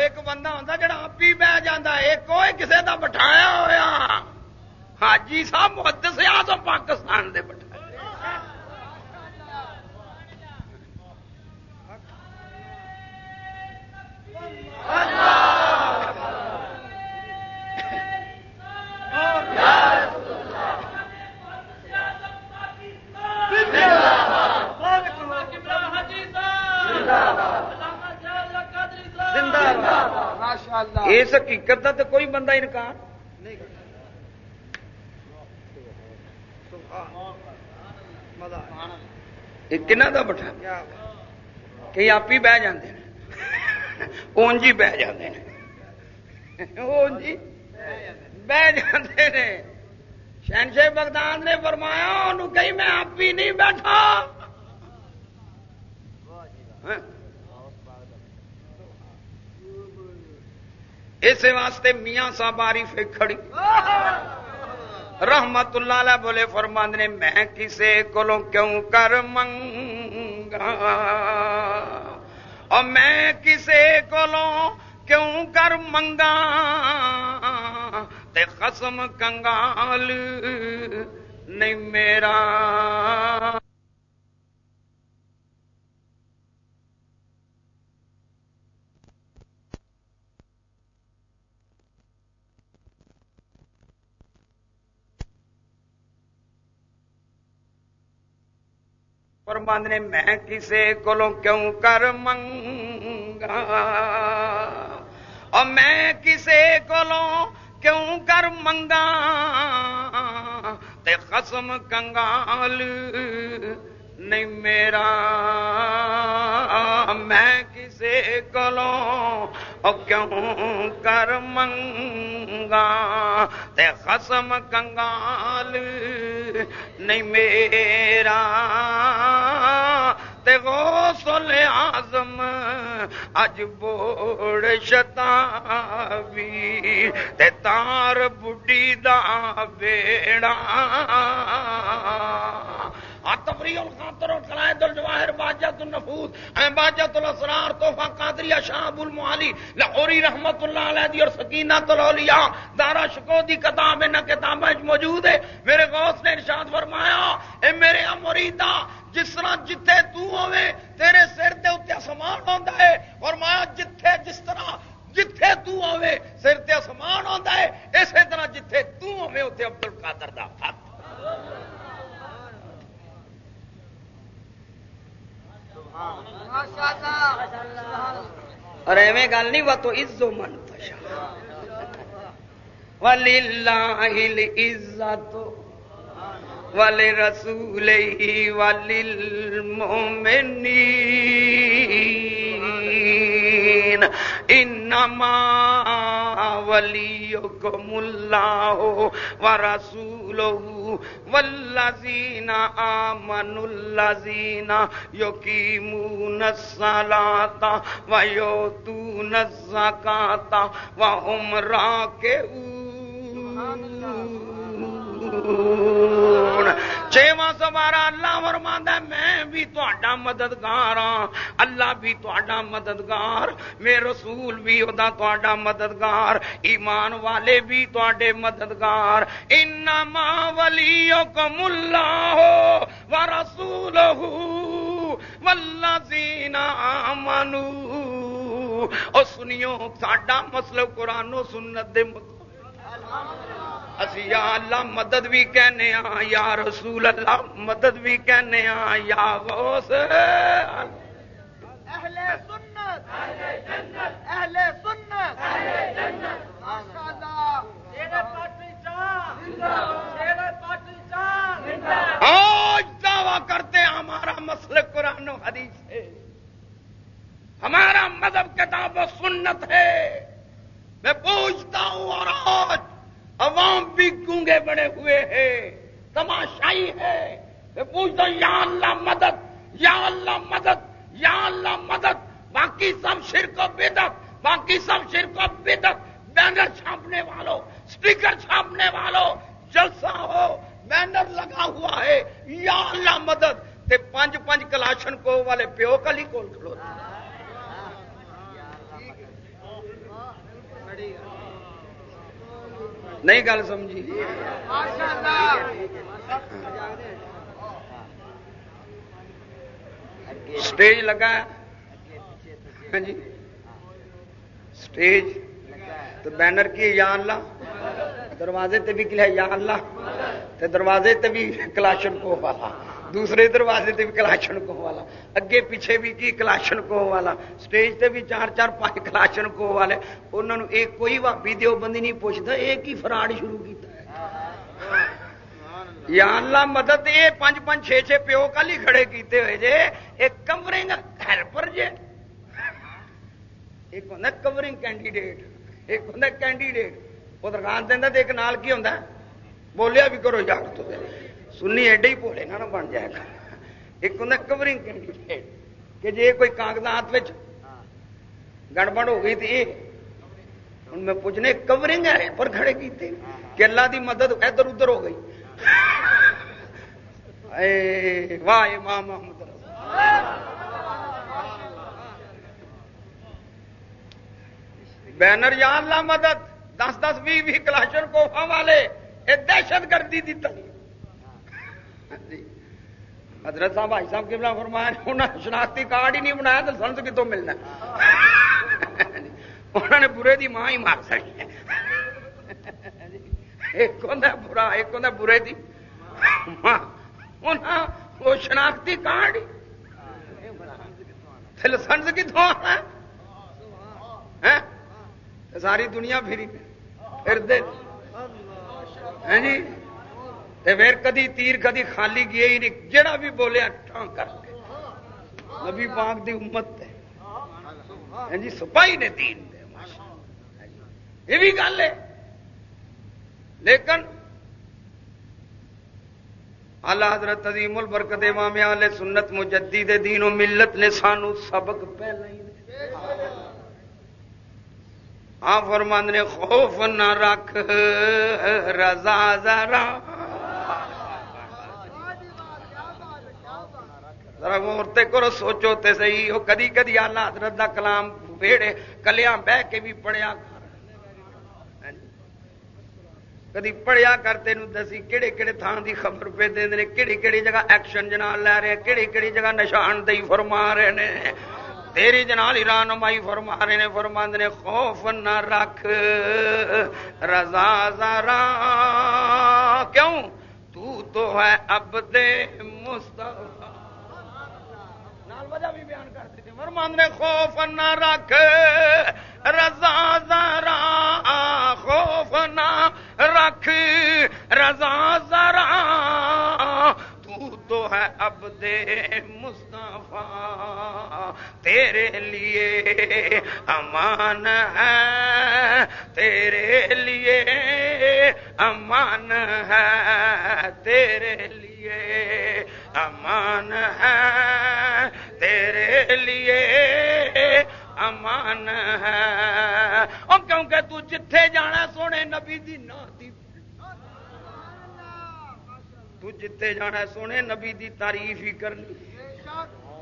ایک بندہ ہوتا جڑا آپ ہی بہ جا ایک کوئی کسی دا بٹھایا ہوا حاجی صاحب، محدث آزم پاکستان دے بٹھایا اس حقیقت کا تو کوئی بندہ انکار نہیں کن کا بٹھا۔ کئی آپ ہی بہ جاتے ہیں اونج ہی بہ جاتے ہیں اونج ہی بہ جاتے ہیں شہنشاہ بغداد نے فرمایا انہوں کہیں میں آپ ہی نہیں بیٹھا۔ اس واسطے میاں صاحب عارف کھڑی۔ رحمت اللہ علیہ بولے فرماند نے، میں کسے کو کیوں کر منگا؟ اور میں کسے کو کیوں کر منگا؟ تے قسم کنگال نہیں میرا۔ فرمند نے، میں کسے کو کیوں کر منگا؟ اور میں کسے کو کیوں کر منگا؟ تے قسم کنگال نہیں میرا۔ میں کسے کلوں کیوں کر منگا؟ تے قسم کنگال نہیں میرا تے غوث آزم اج بوڑ شتابی تے تار بڈی دا بیڑا تفریح الخاطر قلائد الجواہر، باجت النفوذ ایم باجت الاسرار توفہ قادریہ شاہب المعالی، لاہوری رحمت اللہ علیہ دی اور سکینہ الاولیاء، دارا شکو دی کتاب نہ کتاب موجود ہے۔ میرے غوث نے ارشاد فرمایا، اے میرے امریدہ جس طرح جتھے تو ہوے تیرے سر دے اتنے آسمان آتا ہے۔ اور مایا جتھے جس طرح جتھے تو ہوے سر تے آسمان آتا ہے۔ اسی طرح جتھے تو ہوے اتنے عبد القادر دا خط اور ایویں گل نہیں وہ تو عزو من پشا ولی اللہ عزت والے رسول انما ولیکم اللہ و رسولہ والذین آمنوا الذین یقیمون الصلاة و یؤتون الزکاة وهم راکعون چھواں سوارا اللہ فرماندا میں بھی تہاڈا مددگار ہاں اللہ بھی تہاڈا مددگار میرے رسول بھی ادا تہاڈا مددگار ایمان والے بھی تہاڈے مددگار انما ولیکم اللہ و رسولہ والذین آمنوا او سنیو ساڈا مسلک قرآن و سنت دے مطابق اسی یا اللہ مدد بھی کہنے ہاں یا رسول اللہ مدد بھی کہنے ہاں یا غوث اہل سنت اہل جنت اہل سنت اہل جنت ماشاءاللہ آج دعویٰ کرتے ہمارا مسئلہ قرآن و حدیث ہے ہمارا مذہب کتاب و سنت ہے میں پوچھتا ہوں اور آج عوام بھی گونگے بڑے ہوئے ہیں، تماشائی ہے میں پوچھتا ہوں، یا اللہ مدد، یا اللہ مدد، یا اللہ مدد۔ باقی سب شرک و بدت باقی سب شرک و بدت بینر چھاپنے والوں اسپیکر چھاپنے والوں جلسہ ہو، بینر لگا ہوا ہے۔ یا اللہ مدد۔ تے پانچ پانچ کلاشن کو والے پیو کلی کول کھڑو نہیں گل سمجھی۔ سٹیج لگا ہاں جی۔ سٹیج تو بینر کی یا اللہ؟ دروازے تے بھی کلا یا اللہ؟ دروازے تے بھی کلاشن کو۔ والا دوسرے دروازے تے بھی کلاشن کو والا، اگے پیچھے بھی کی کلاشن کو والا، سٹیج تے بھی چار چار پانچ کلاشن کو والے انہوں نے ایک کوئی واپی دیو بندی نہیں پوچھتا ایک ہی فراڈ شروع کیتا ہے۔ یا اللہ مدد یہ پانچ پانچ چھ چھ پیو کل ہی کھڑے کیتے ہوئے جے ایک کورنگ ہیلپر جے۔ ایک ہوں کورنگ کینڈیڈیٹ، ایک ہوں کینڈیڈیٹ۔ وہ درخواست دینا تو ایک نال کی ہوتا بولیا بھی کرو یار تو سنی ایڈے ہی بولے نہ بن جائے گا۔ ایک ہوں کورنگ کینڈیڈیٹ کہ جی کوئی کاغذات گڑبڑ ہو گئی تھی۔ ہوں میں پوچھنے کورنگ ہے پر کھڑے کیتے؟ کہ اللہ دی مدد ادھر ادھر ہو گئی۔ واہ امام محمد بینر یا اللہ مدد، دس دس بھی کلاشن کوفا والے یہ دہشت گردی دی تلی حضرت صاحب، بھائی صاحب کبلا فرمایا انہوں نے شناختی کارڈ ہی نہیں بنایا تو سنس کتوں ملنا؟ انہوں نے برے دی ماں ہی مار سکی ایک ہوں برا، ایک ہوں برے دی ماں۔ وہ شناختی کارڈ لسنس کتوں آنا؟ ساری دنیا پھری ہاں جی؟ پھر کدی تیر کدی خالی گیا ہی نہیں، جڑا بھی بولیا ٹھان کر کے نبی پاک دی امت ہے ہاں جی سپاہی نے تین دے ہاں جی، یہ بھی گل ہے۔ لیکن اللہ حضرت عظیم البرکت امام علیہ سنت مجدی دے دین و ملت نے سانو سبق پہلے ہی ہاں فرمند نے، خوف نہ رکھ، رضا ذرا۔ ذرا کرو، سوچو تے صحیح۔ وہ کدی کدی آلہ حضرت دا کلام ویڑے کلیاں بہ کے بھی پڑھیا ہاں جی؟ کدی پڑھیا کر تین دسی کہڑے کہڑے تھان دی خبر پہ دے کہڑی کہڑی جگہ ایکشن جنا لے رہے کہڑی کہڑی جگہ نشان دئی فرما رہے ہیں تیری جنال رانمائی فرما رہے نے فرماند نے، خوف نہ رکھ، رضا ذرا کیوں؟ تو تو ہے اب دے مستفا وجہ بھی بیان کرتے تھے فرماند نے خوف نہ رکھ، رضا ذرا، خوف نہ رکھ، رضا ذرا۔ تو ہے اب دے مصطفیٰ، تیرے لیے امان ہے، تیرے لیے امان ہے، تیرے لیے امان ہے۔ تیرے لیے امان ہے۔ اور کیونکہ تو جتھے جانا سونے نبی دی دی۔ تو جتے جانا سونے نبی دی تعریف ہی کرنی۔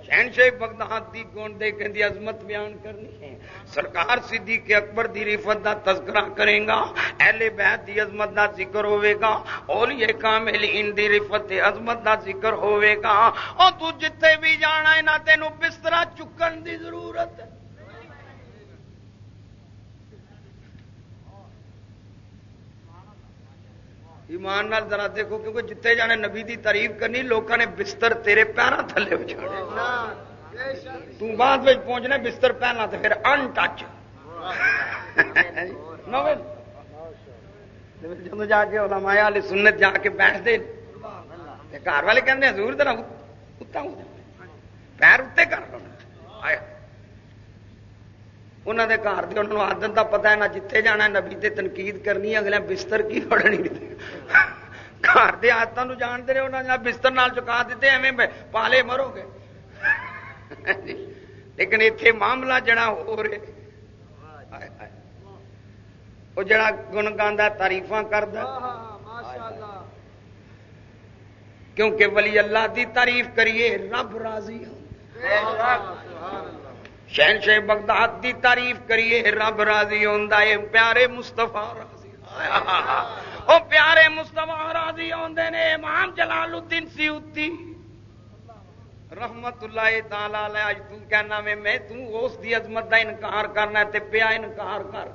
شہنشاہ بغداد دی گون دے کہ عظمت بیان کرنی ہے۔ سرکار صدیق اکبر دی رفت دا تذکرہ کرے گا، اہل بیت دی عظمت دا ذکر ہوئے گا، اولیاء کاملین دی رفت دی عظمت دا ذکر ہوئے گا۔ اور تو بھی جانا ہے تینوں بستر چکن دی ضرورت ہے۔ ایمان نال ذرا دیکھو، کیونکہ جتنے جانے نبی دی تعریف کرنی لوگوں نے بستر تیرے پیروں تھلے بعد میں پہنچنا بستر پہنا تو پھر ان ٹچ۔ جب جا کے مایا والے سنت جا کے بیٹھ بیٹھتے گھر والے کہتے ضرور تو پیر اتنے کر لو۔ انہوں نے گھر کے انہوں آدت کا پتا ہے نہ جتنے جانا نبی تے تنقید کرنی اگلے بستر کی پڑنی گھر کے آدتوں جانتے رہے انہوں نے بستر نال چکا دیتے ایویں پالے مرو گے لیکن اتنے معاملہ جڑا ہو رہے وہ جڑا گن گا تاریف کرد کیونکہ ولی اللہ دی تعریف کریے رب راضی شہن شہ بغداد دی تعریف کریے، رب راضی ہوتا ہے پیارے مستفا راضی۔ وہ پیارے مستفا راضی آتے نے امام جلال الدین سیوتی۔ رحمت اللہ تعالی اج تو کہنا میں میں تو اس دی عظمت دا انکار کرنا تے پیا انکار کر۔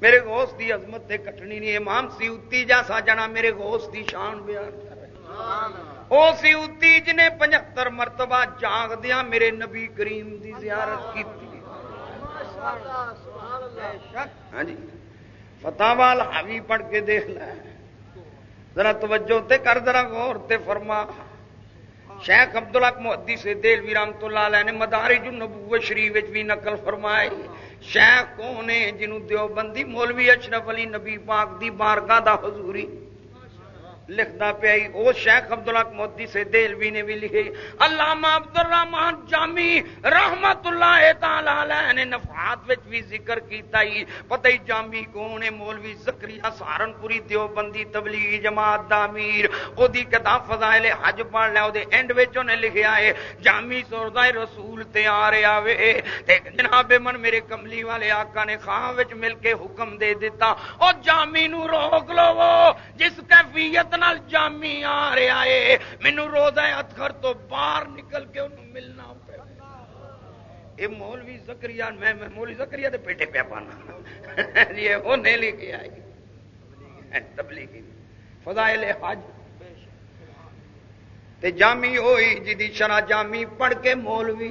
میرے غوث دی عظمت تے کٹنی نہیں، امام سیوتی جیسا جنا میرے غوث دی شان بیان کر۔ رہے وہ سی اتی جنے پچہتر مرتبہ جاگ دیا میرے نبی کریم دی زیارت کی ہاں جی فتح وال حاوی پڑھ کے دیکھ لے ذرا توجہ تے کر ذرا غور تے فرما شیخ عبد الحق محدی سے دل بھی رام تو لال نے مداری جو نبو شریف بھی نقل فرمائے شیخ کون ہے جنہوں دیوبندی مولوی اشرف علی نبی پاک دی بارگاہ دا حضوری لکھتا پیا وہ شیخ ابد الق مودی سے دلوی نے بھی لکھے علامہ عبد الرحمان جامی رحمت اللہ تعالی نے نفات بھی ذکر کیتا ہی۔ پتہ ہی جامی کون ہے، مولوی زکری سہارنپوری دیوبندی تبلیغی جماعت دا امیر۔ او کتاب فضائل حج پڑھ لیا دے اینڈ وچ نے لکھیا ہے، جامی سوردا رسول تے آ رہا وے تے جناب من میرے کملی والے آقا نے خواہ وچ مل کے حکم دے دیتا او جامی نو روک لو، جس کیفیت نال جامی آ رہا ہے۔ مینو روزہ اتخر تو باہر نکل کے انہوں ملنا پہ یہ مولوی زکری میں مولوی زکری دے پیٹے پیا پانا۔ جی، یہ وہ لے کے آئی۔ تبلیغی۔ فضائل حج۔ تے جامی ہوئی جی شرح جامی پڑھ کے مولوی۔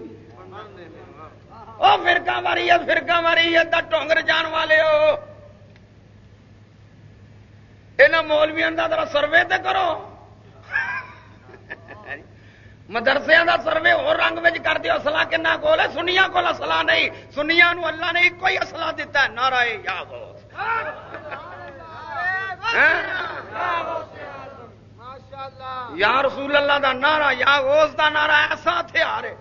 او فرقہ ماری فرقہ ماری ہے ٹونگر جان والے ہو۔ مولویا کا ذرا سروے تو کرو مدرسے کا سروے اور رنگ میں کر دو اصلا کنا کول ہے سنیا کو اصلا نہیں سنیا نو اللہ نے ایک ہی اصلا دتا ہے نارا یا یا رسول اللہ دا نعرہ یا غوث دا نعرہ ایسا ہتھیار ہے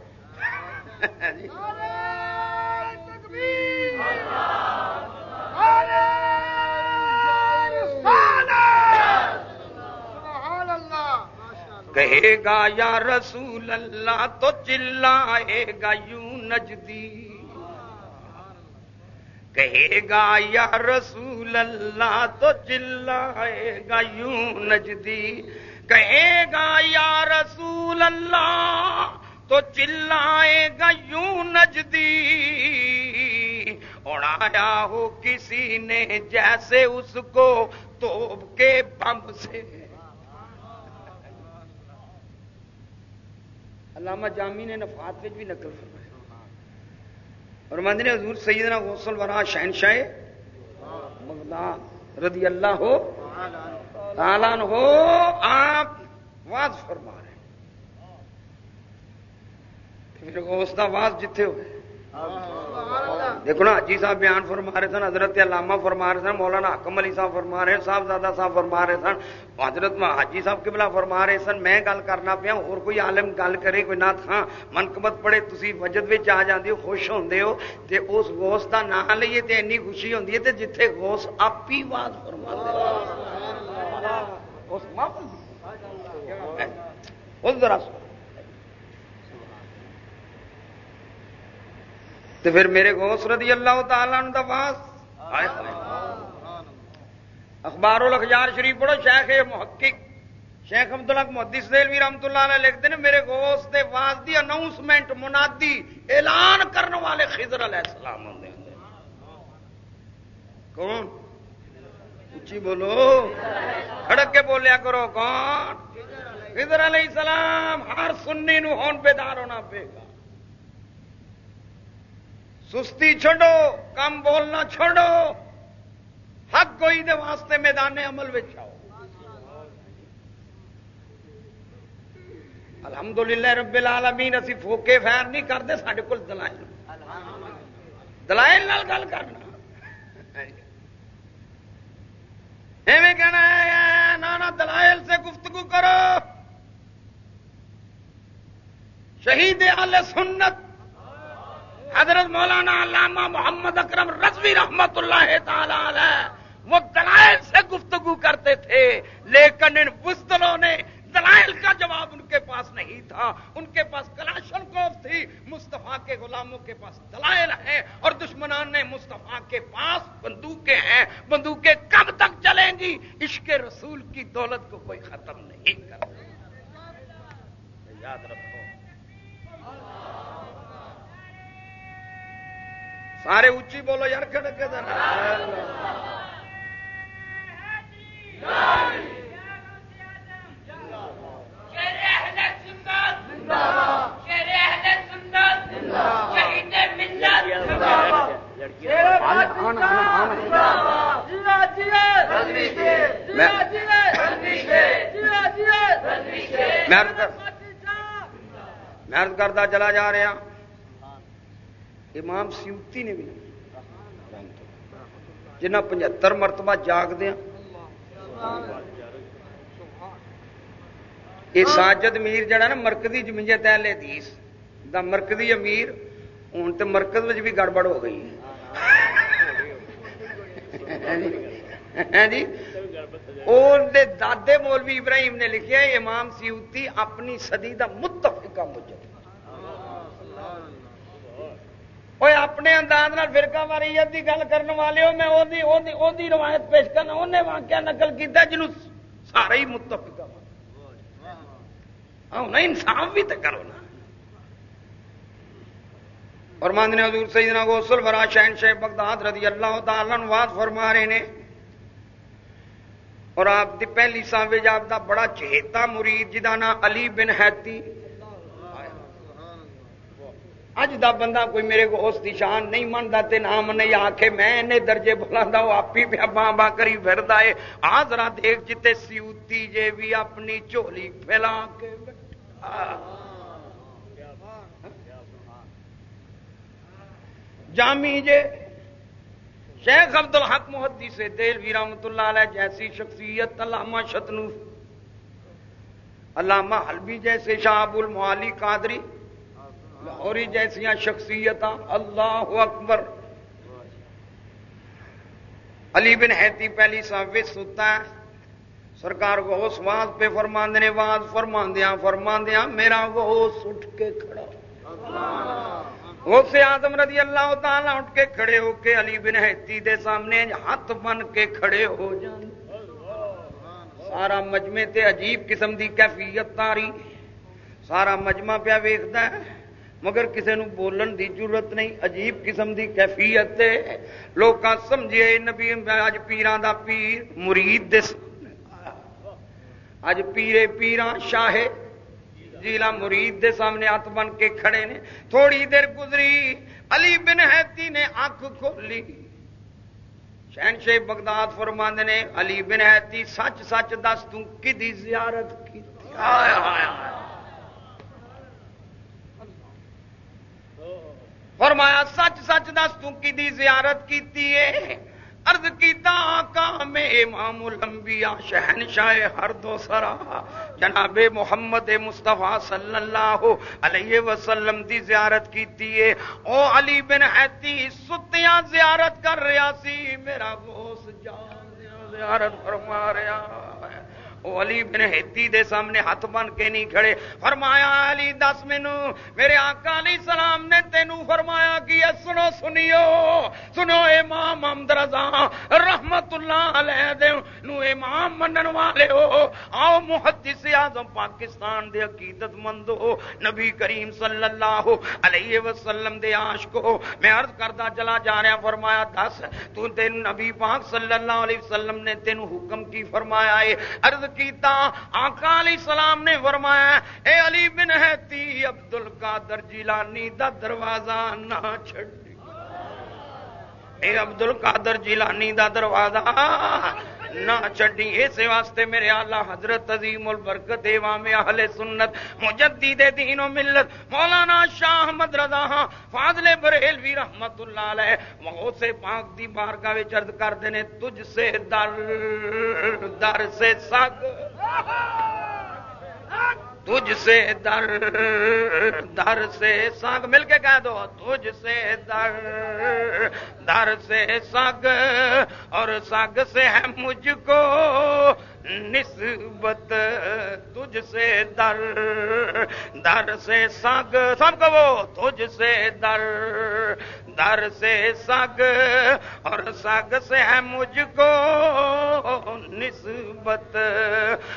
کہے گا یا رسول اللہ تو چلائے گا یوں نجدی۔ کہے گا یا رسول اللہ تو چلائے گا یوں نجدی۔ کہے گا یا رسول اللہ تو چلائے گا یوں نجدی۔ اڑایا ہو کسی نے جیسے اس کو توپ کے بم سے۔ علامہ جامی نے نفات میں بھی نقل فرمایا۔ اور مندر حضور سیدنا غسل ورا شہن شاہ بغداد رضی اللہ ہو تالان ہو آپ واز فرما رہے پھر غوث کا واز جتھے ہوئے۔ دیکھو نا حجی صاحب بیان فرما رہے سن حضرت علامہ فرما رہے سن مولانا حکم علی صاحب فرما رہے صاحب زادہ صاحب فرما رہے سن حضرت حاجی صاحب قبلہ فرما رہے سن میں گل کرنا پیا اور کوئی عالم گل کرے کوئی نہ تھا منقبت پڑے تھی وجد میں آ جاتے ہو خوش ہوتے ہو تے اس گوس کا نام لیے تے اینی خوشی ہوتی ہے تے جتھے گوس آپ ہی بات فرما اس ذرا تو پھر میرے گوس رضی اللہ تعالیٰ دفاس اخبار الاخجار شریف پڑھو، شیخ محقق، شیخ عبد الحق محدث دلوی رحمت اللہ علیہ لکھتے ہیں، میرے گوس دے واس دی اناؤنسمنٹ منادی اعلان کرنے والے خضر علیہ السلام ہوتے کون؟ اچھی بولو۔ کھڑک کے بولیا کرو، کون؟ خضر علیہ السلام، ہر سنی نو ہون بیدار ہونا پے گا۔ سستی چھوڑو کم بولنا چھوڑو۔ حق کوئی دے واسطے میدان عمل آؤ۔ الحمد للہ رب العالمین، اسی فوکے فیر نہیں کرتے سارے کو دلائل۔ دلائل گل کرنا۔ ایویں کہنا ہے نانا دلائل سے گفتگو کرو۔ شہید آل سنت حضرت مولانا علامہ محمد اکرم رضوی رحمت اللہ تعالی وہ دلائل سے گفتگو کرتے تھے، لیکن ان بزدلوں نے دلائل کا جواب ان کے پاس نہیں تھا۔ ان کے پاس کلاشن کوف تھی۔ مصطفیٰ کے غلاموں کے پاس دلائل ہیں اور دشمنان نے مصطفیٰ کے پاس بندوقیں ہیں۔ بندوقیں کب تک چلیں گی؟ عشق رسول کی دولت کو کوئی ختم نہیں کر یاد رکھو۔ سارے اچھی بولو یار کھڑ کے محنت کرتا چلا جا رہا۔ امام سیوتی نے بھی جنہ پچہتر مرتبہ جاگ دیا یہ ساجد امیر جڑا نا مرکزی جمعیت اہل حدیث دا مرکزی امیر ہوں تو مرکز میں بھی گڑبڑ ہو گئی۔ ہاں جی؟, ہاں جی؟ دادے مولوی ابراہیم نے لکھا امام سیوتی اپنی صدی دا متفقہ وہ اپنے انداز فرقہ واریت کی گل کرنے والے ہو میں روایت پیش کرنا انہیں واقعہ نقل کیا جنوب سارا ہی متفق انصاف بھی تو کرو نا اور ماندنے حضور سیدنا غوثل برا شہن شیخ بغداد رضی اللہ تعالی واد فرما رہے ہیں اور آپ دی پہلی ساوے آپ دا بڑا چہیتا مرید جہاں نام علی بن حیتی اج دا بندہ کوئی میرے کو اس کی شان نہیں منتا تے نام نہیں آ کے میں درجے بلا وہ آپ ہی باں باں کری پھردا ہے آ ذرا دیکھ جتے سیوتی جے بھی اپنی چولی پھیلا کے جامی جے شیخ عبد الحق محدی سے دل رحمت اللہ علیہ جیسی شخصیت علامہ شتنو علامہ حلبی جیسے شاہ ابو المعالی قادری لاہوری جیسیا شخصیت اللہ اکبر۔ علی بن حیتی پہلی صاحب ستا ہے، سرکار کو واز پہ فرما نے واز فرما دیا فرما دیا میرا وہ اٹھ کے کھڑا۔ سے آدم رضی اللہ تعالی اٹھ کے کھڑے ہو کے علی بن حیتی دے سامنے ہاتھ بن کے کھڑے ہو جان۔ سارا مجمے تے عجیب قسم دی کیفیت تاری۔ سارا مجمع پیا ویختا ہے۔ مگر کسی نو بولن دی ضرورت نہیں، عجیب قسم دی کیفیت لوگ سمجھے، نبی اج پیران دا پیر مرید دس اج پیرے پیران شاہے جیلا مرید دے سامنے ہاتھ بن کے کھڑے نے۔ تھوڑی دیر گزری، علی بن حیتی نے اکھ کھولی۔ شہن شیخ بغداد فرماند نے، علی بن حیتی سچ سچ دس تھی زیارت کی۔ آیا آیا آیا۔ فرمایا، سچ سچ دس تھی زیارت کی ارد کیتا، آقا میں امام الانبیاء شہنشاہ ہر دو سرا، جناب محمد مصطفیٰ صلی اللہ علیہ وسلم دی زیارت کیتی ہے۔ او علی بن حیتی ستیاں زیارت کر رہا سی، میرا گوس جان زیارت فرما رہا وہ علی بن ہیتی دے سامنے ہاتھ بن کے نہیں کھڑے فرمایا علی دس مینو میرے آقا علی سلام نے تینوں فرمایا کہ سنو سنیو سنو امام محمد رضا رحمت اللہ علیہ دے نو امام منن والے ہو آؤ محدث اعظم پاکستان دے عقیدت مند ہو نبی کریم صلی اللہ علیہ وسلم دے عاشق ہو میں عرض کردا چلا جا رہا فرمایا دس تو تین نبی پاک صلی اللہ علیہ وسلم نے تینوں حکم کی فرمایا ہے عرض کیتا۔ آقا علیہ السلام نے فرمایا، اے علی بن حیتی عبد القادر جیلانی دا دروازہ نہ چھڑ اے عبد القادر جیلانی دا دروازہ نہ چڈی، اس واسطے میرے آلہ حضرت عظیم البرکت امام اہل سنت، مجدد دین و ملت، مولانا شاہ احمد رضا ہاں فاضل بریلوی رحمت اللہ علیہ وہ سے پاک دی بارگاہ چرد عرض کر دینے تجھ سے در در سے سگ۔ تجھ سے در در سے سگ مل کے کہہ دو، تجھ سے در در سے سگ اور سگ سے ہے مجھ کو نسبت، تجھ سے در در سے سگ سب کو وہ، تجھ سے در در سے سگ اور سگ سے ہے مجھ کو نسبت۔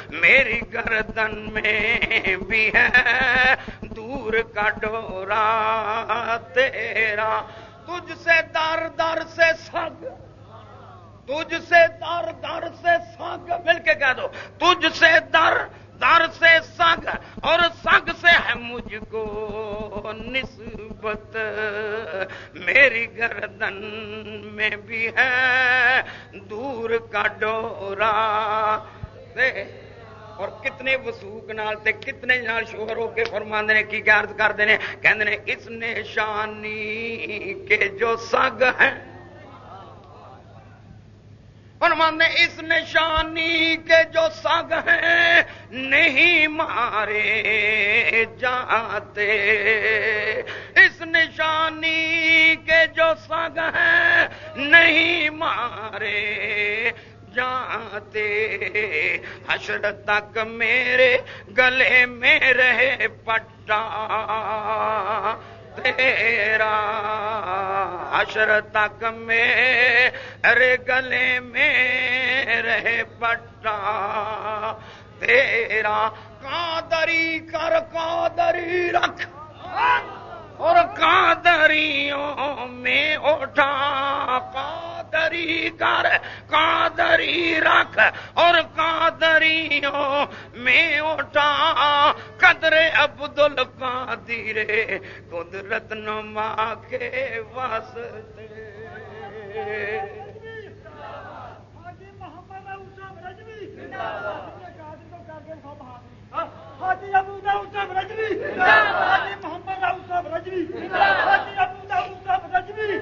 میری گردن میں بھی ہے دور کا ڈورا تیرا۔ تجھ سے در در سے سگ، تجھ سے در در سے سگ۔ مل کے کہہ دو۔ تجھ سے در در سے سگ اور سگ سے ہے مجھ کو نسبت۔ میری گردن میں بھی ہے دور کا ڈورا۔ اور کتنے وسوک نال تے کتنے نال شوہر ہو کے فرماندے نے، کی عرض کرتے ہیں کہندے نے، اس نشانی کے جو سگ ہیں فرمانے اس نشانی کے جو سگ ہیں نہیں مارے جاتے۔ اس نشانی کے جو سگ ہیں نہیں مارے جاتے۔ حشر تک میرے گلے میں رہے پٹا۔ تیرا حشر تک میں ارے گلے میں رہے پٹا تیرا کادری کر کادری رکھ اور کادریوں میں اٹھا قادری کر قادری رکھ اور قادری دریوں میں اٹھا۔ قدر عبد القادر قدرت نما کے واسطے۔ حاجی ابو داؤد صاحب رجوی۔ حاجی محمد صاحب رجوی۔ حاجی ابو رجوی،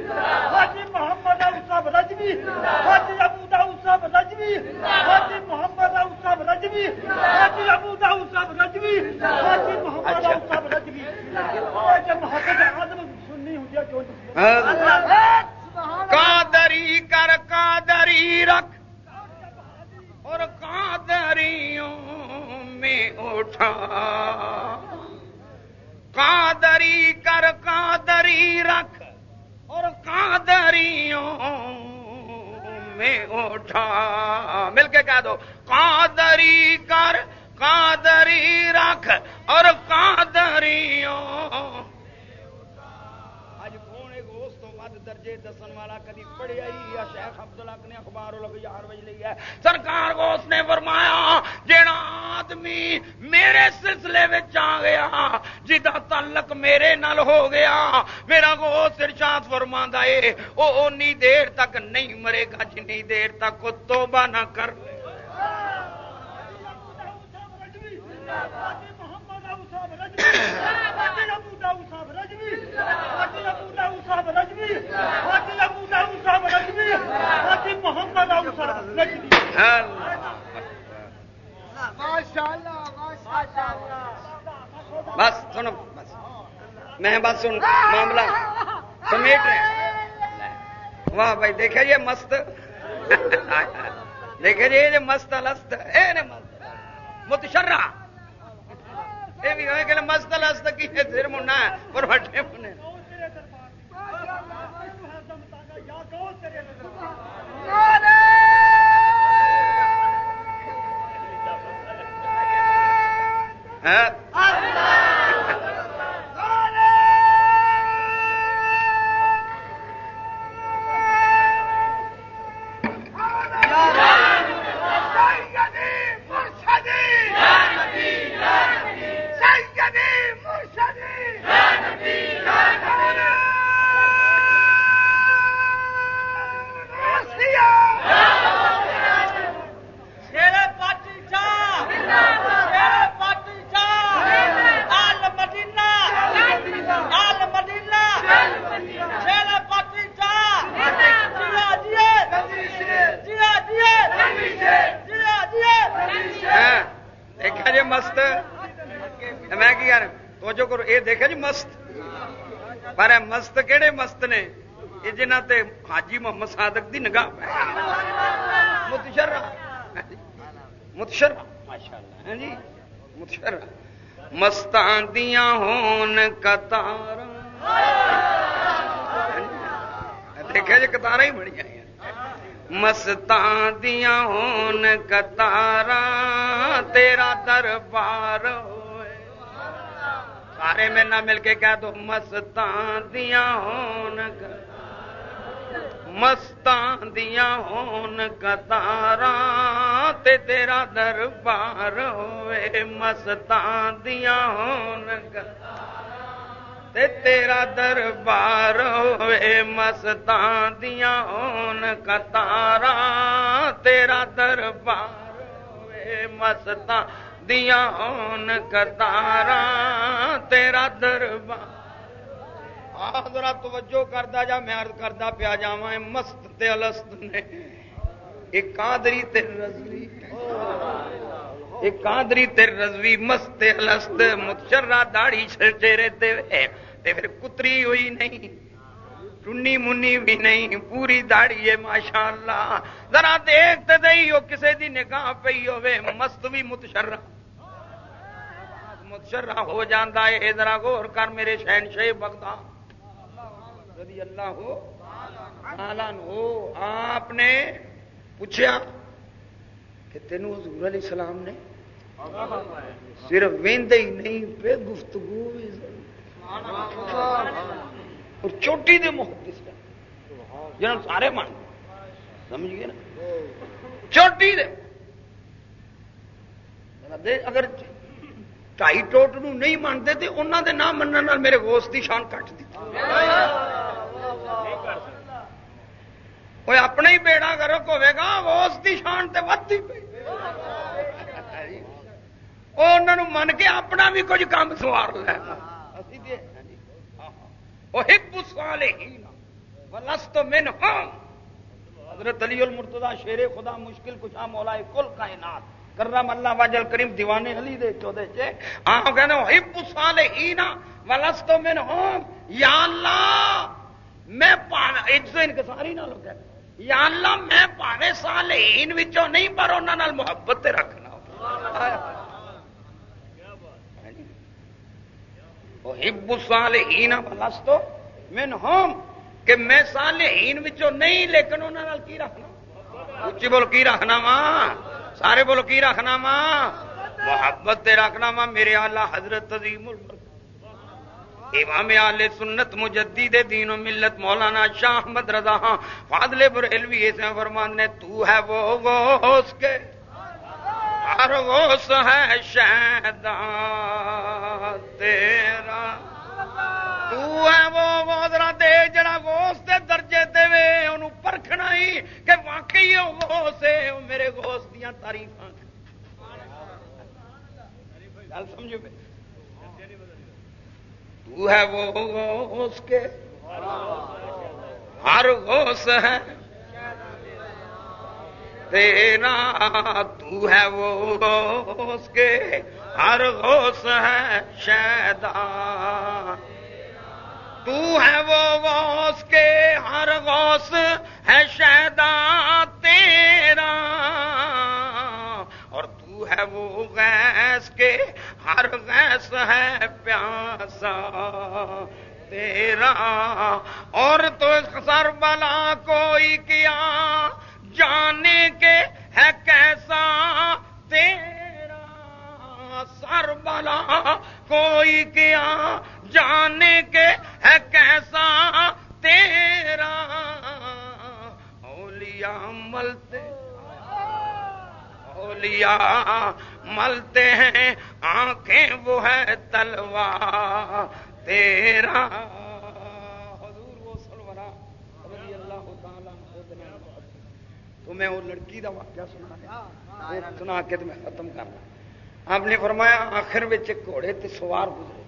حاجی محمد صاحب رجوی، حاجی ابو داؤد صاحب رجوی، حاجی محمد صاحب رجوی، حاجی ابو داؤد صاحب رجوی، حاجی محمد صاحب رجوی۔ جب محبت آدم سننی ہوتی ہے قادری کر، قادری رکھ، اور قادریوں میں اٹھا۔ قادری کر، قادری رکھ اور قادریوں میں اٹھا۔ مل کے کہہ دو قادری کر قادری رکھ اور قادریوں درجے دسن والا کدی پڑھیا ہی یا شیخ ابد الق نے اخبار یار بج لی ہے۔ سرکار کو اس نے فرمایا جڑا آدمی میرے سلسلے میں آ گیا جا تعلق میرے نال ہو گیا، میرا کو ارشاد فرما ہے وہ اونی دیر تک نہیں مرے گا، جنی دیر تک وہ توبہ نہ کر لے۔ بس سنو بس۔ میں بس سن معاملہ سمیٹ رہے واہ بھائی دیکھے یہ مست۔ دیکھے جی یہ مست لست۔ متشرہ یہ بھی ہوئے کہ مست لست کی سر منا پر ہٹے منے ہے۔ حاجی محمد صادق دی نگاہ متشرا متشرا ہاں جی متشرا مستان دیا ہون قطار دیکھا جی کتار ہی بڑی آئی مستان دیا ہون قطار تیرا دربار سارے نہ مل کے کہہ دو مستان دیا ہون قطار مستان دیا ہون کتارا تے تیرا دربار ہوئے مستان دیا ہون تے تیرا دربار ہوئے مستان دیا ہون کتارا تیرا دربار ہوئے مستان دیا ہون کتارا تیرا دربار ذرا توجہ کرتا جا، میں عرض کرتا پیا جا مست تے الست نے۔ ایک کادری تے رضوی۔ ایک کادری تے رضوی، مست تے الست متشرا داڑی چہرے تے تے پھر کتری ہوئی نہیں۔ ٹنی منی بھی نہیں، پوری داڑی ہے ماشاء اللہ ذرا دیکھتے دئی ہو کسی دی نگاہ پی ہوے مست بھی متشرا متشرا ہو جاتا ہے ذرا غور کر میرے شہن شہ بغداد۔ رضی اللہ ہو ہو، آپ نے پوچھا کہ تینوں حضور علیہ السلام نے صرف وہدے ہی نہیں پہ گفتگو اور چوٹی دے محدث کا جنہوں سارے مان، سمجھ گئے نا؟ چوٹی دے۔ اگر ٹائی ٹوٹ نہیں مانتے تو انہوں دے نہ منع میرے گوشت کی شان کٹ دی۔ کوئی اپنا ہی بیڑا گرک ہوے گا وہ اس کی شان سے ودتی پی وہ انہوں من کے اپنا بھی کچھ کام سوار لینا لست من ہوں حضرت علی المرتضی شیر خدا مشکل کچھ مولا کل کائنات کرم اللہ واجل کریم دیوانے علی دے چودے چے آہ کہنے حب صالحین ولستو من ہوں یا اللہ، میں پاوے، ایک سو انکساری نہ لو یا اللہ، میں پاوے صالحین وچوں نہیں، پر انہاں نال محبت تے رکھنا حب صالحین ولستو من ہوں کہ میں صالحین وچوں نہیں، لیکن انہاں نال کی رکھنا؟ اچھی بول کی رکھنا ماں سارے بولو کی رکھنا ماں محبت تے رکھنا ماں میرے آلہ حضرت عظیم امام آل سنت مجدد دین و ملت مولانا شاہ احمد رضا ہاں فاضل بریلوی ایسے فرمان نے، تو ہے وہ غوث کے، ہر غوث ہے شہدہ تیرا۔ تو ہے وہ ذرا دے جڑا غوث دے درجے دے وے انہوں پرکھنا ہی کہ واقعی وہ غوث ہے میرے غوث دیاں تعریفاں۔ گل سمجھو بے تو ہے وہ غوث کے۔ ہر غوث ہے۔ تیرا تو ہے وہ غوث کے۔ ہر غوث ہے شیدا۔ تو ہے وہ غوث کے۔ ہر غوث ہے شیدا۔ تیرا۔ اور تو ہے وہ غیس کے۔ ہر غیس ہے پیاسا، تیرا اور تو سر بلا کوئی کیا، جانے کے ہے کیسا، تیرا سر بلا کوئی کیا، جانے کے ہے کیسا، تیرا اولیاء ملتے، اولیاء ملتے ہیں، آنکھیں وہ ہے تلوار، تیرا۔ حضور وہ سلورا رضی اللہ تعالیٰ تو میں وہ لڑکی کا واقعہ سنا سنا کے تو میں ختم کرنا آپ نے فرمایا، آخر میں گھوڑے تے سوار گزرے۔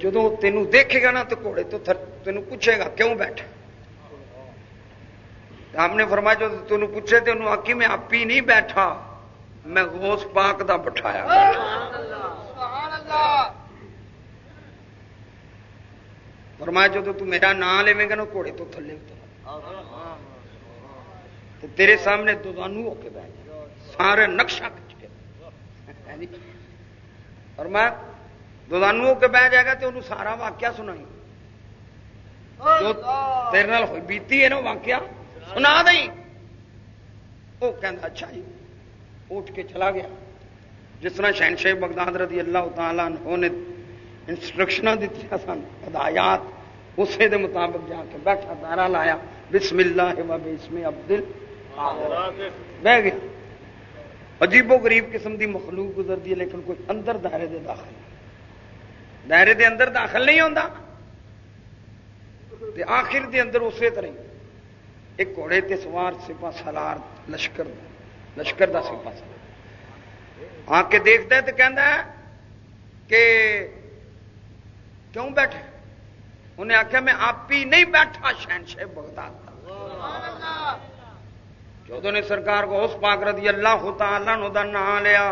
جدو تینوں دیکھے گا نا، تو گھوڑے تو تینوں پوچھے گا، کیوں بیٹھا آپ نے فرمایا جو تینوں پوچھے تو انہوں آکی میں آپ ہی نہیں بیٹھا۔ میں غوث پاک دا بٹھایا۔ فرمایا جو تو میرا نام لے گا نا، گھوڑے تو تھلے اتر۔ تیرے سامنے دونوں ہو کے بہ سارے نقشہ کچھ کے۔ اور میں دودانو کے بہ جائے گا تو انہوں سارا واقعہ سنائی۔ جو تیرے نال ہوئی بیتی ہے نا واقعہ سنا دیں۔ وہ کہنا اچھا جی اٹھ کے چلا گیا۔ جس طرح شہن بغداد رضی اللہ تعالیٰ نے انسٹرکشن دیتی سن، ہدایات اسی دے مطابق جا کے بیٹھا دارا لایا، بسم اللہ و بسم عبدل بہ گیا۔ عجیب و غریب قسم دی مخلوق گزرتی ہے، لیکن کوئی اندر دائرے دے داخل دائرے دے اندر داخل نہیں ہوتا آخر دے اندر اسی طرح ایک گھوڑے تے سوار سپا سالار، لشکر لشکر دا سپا سالار۔ آ کے دیکھتا ہے تو کہہ کہ کیوں بیٹھے؟ انہیں آخیا میں آپ ہی نہیں بیٹھا شہن شہ بغداد جو نے سرکار کو اس پاک رضی اللہ ہوتا اللہ دا نام لیا،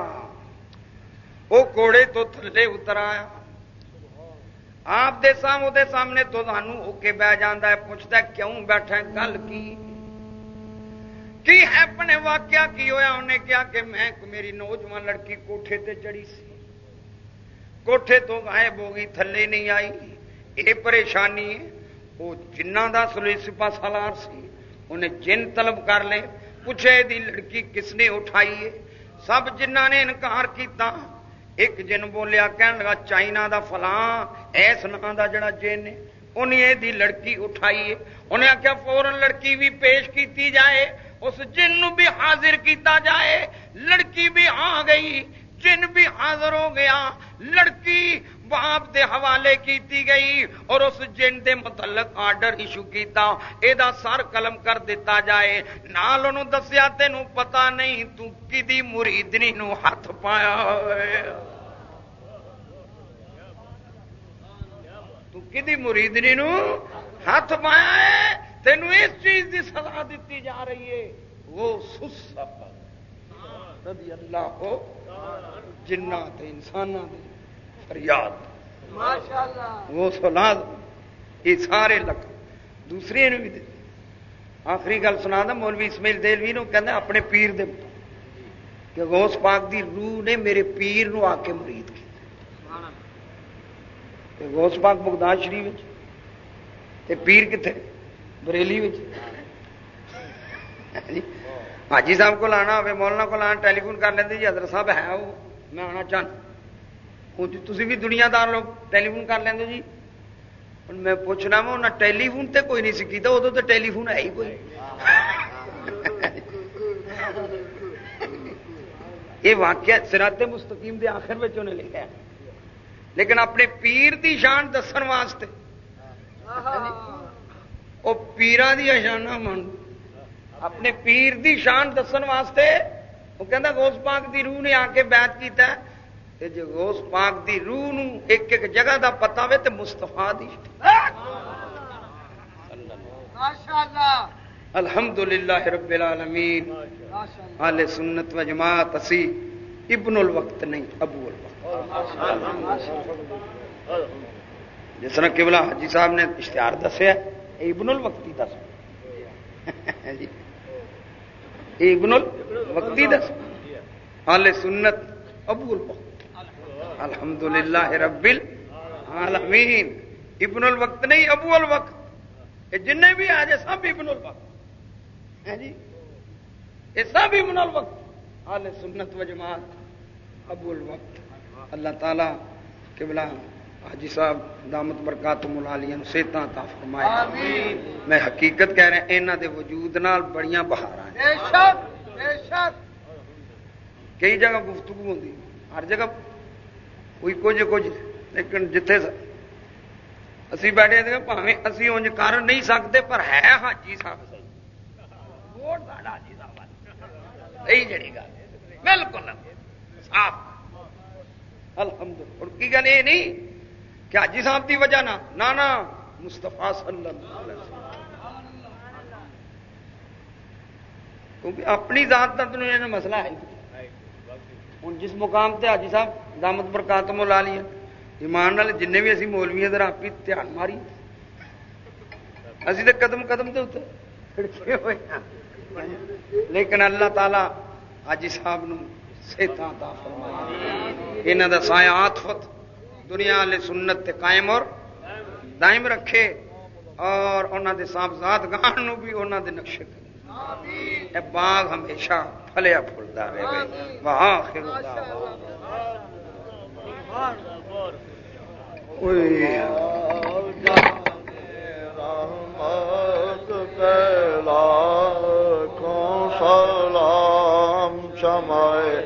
وہ کوڑے تو تھلے اتر آیا۔ آپ دے سام دے سامنے تو سانو ہو کے بہ جانا ہے پوچھتا ہے کیوں بیٹھا گل کی؟ کی ہے اپنے واقعہ؟ کی ہویا؟ انہیں کیا کہ میں میری نوجوان لڑکی کوٹھے تے چڑی سی۔ کوٹھے تو غائب ہو گئی، تھلے نہیں آئی۔ یہ پریشانی ہے۔ وہ جنہ دا سلی سپا سالار سی، انہیں جن طلب کر لے پوچھے دی لڑکی کس نے اٹھائی ہے؟ سب جنہ نے انکار کیتا ایک جن بولیا کہن لگا چائنا دا فلاں ایس نام دا جڑا جن انہیں دی لڑکی اٹھائی ہے انہیں آخیا فورن لڑکی بھی پیش کیتی جائے اس جن بھی حاضر کیتا جائے لڑکی بھی آ گئی جن بھی حاضر ہو گیا، لڑکی باپ دے حوالے کیتی گئی اور اس جن دے متعلق آرڈر ایشو کیتا اے دا سر قلم کر دیتا جائے۔ نال انہوں دسیا تینوں پتا نہیں تو کدی مریدنی نو ہاتھ پایا ہوئے۔ تو کدی مریدنی نو ہاتھ پایا ہے؟ تینوں اس چیز دی سزا دیتی جا رہی ہے۔ وہ سسپ رضی اللہ کو جنات انسان فریاد۔ وہ سولاد یہ سارے لگ دوسرے بھی دے۔ آخری گل سنا دا مولوی اسمیل دلوی نو کہ اپنے پیر دے کہ غوث پاک دی روح نے میرے پیر نو آ کے مرید کی غوث پاک بغداد شریف تے پیر کتنے بریلی حاجی صاحب کو لانا ہو مولانا کو لانا ٹیلی فون کر لیں جی حضرت صاحب ہے وہ میں آنا چاہتا تھی بھی دنیا دار لوگ ٹیلی فون کر لیں جی میں پوچھنا وا انہیں ٹیلی فون تے کوئی نہیں سیکھی ادو تو ٹیلی فون ہے ہی کوئی یہ واقعہ سرات مستقیم دے آخر میں انہیں لکھا لیکن اپنے پیر دی شان دسن واسطے وہ پیران دی شانہ من اپنے پیر دی شان دسن واسطے وہ کہتا گوس پاک دی روح نے آ کے بیت کیتا ہے۔ جی گوس پاک دی روح نو ایک ایک جگہ دا پتا ہوے تو مستفا دی۔ الحمد للہ رب العالمین۔ آل سنت و جماعت اسی ابن الوقت نہیں ابو الوقت۔ جس طرح کبلا حاجی صاحب نے اشتہار دسیا ابن الوقتی دس۔ جی۔ ابن الوقتی دس حال سنت ابو الوقت الحمد للہ رب العالمین. ابن الوقت نہیں، ابو الوقت. جن بھی آ جائے سب ابن الوقت. جی؟ یہ سب ابن الوقت. حال سنت و جماعت ابو الوقت. اللہ تعالی قبلہ حاجی صاحب دامت برکات ملالیاں صحت عطا فرمائے۔ میں حقیقت کہہ رہا انہاں دے وجود نال بڑیاں بہار کئی جگہ گفتگو ہوتی ہر جگہ کوئی کچھ کچھ لیکن جتھے اسی بیٹھے تھے پاوے اسی انج کر نہیں سکتے پر ہے حاجی صاحب ووٹ حاجی صاحب۔ صحیح جڑی گل۔ بالکل۔ صاف۔ الحمد اور کی گل یہ نہیں کہ حاجی صاحب کی وجہ نہ؟ نانا مستفا صلی اللہ علیہ وسلم۔ کیونکہ اپنی ذات کا تو مسئلہ ہے۔ ہوں جس مقام تے حاجی صاحب دامت پر کاتم لا لیا ایمان والے جن بھی اسی مولوی ادھر آپ دھیان ماری۔ اسی تو قدم قدم کے اتنے ہوئے لیکن اللہ تعالی حاجی صاحب نو صحت فرمایا یہاں کا سایہ آتفت دنیا والے سنت تے قائم اور دائم رکھے اور انہوں دے صاحبزاد گان بھی انہوں دے نقشے اے باغ ہمیشہ پھلیا پھلتا رہے وہاں سلام شمائے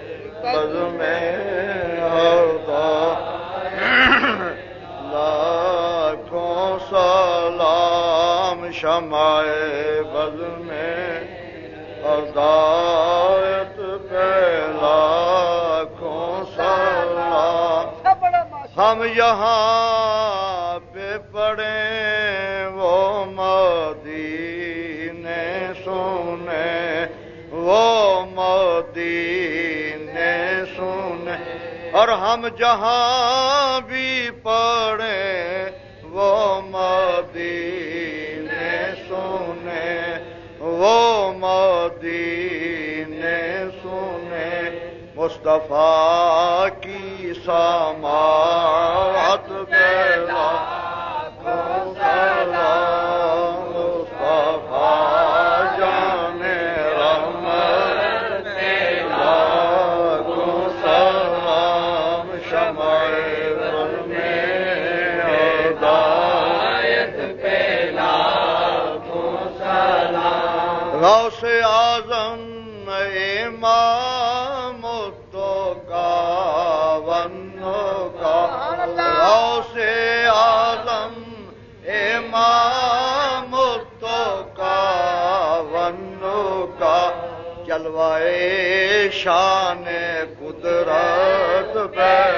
بز میں شمع بز میں ادایت پہلا کھو سلا ہم یہاں پہ پڑے وہ مدینے سنے وہ مدینے سنے اور ہم جہاں بھی پڑے مصطفیٰ کی سامان شان قدرت پہ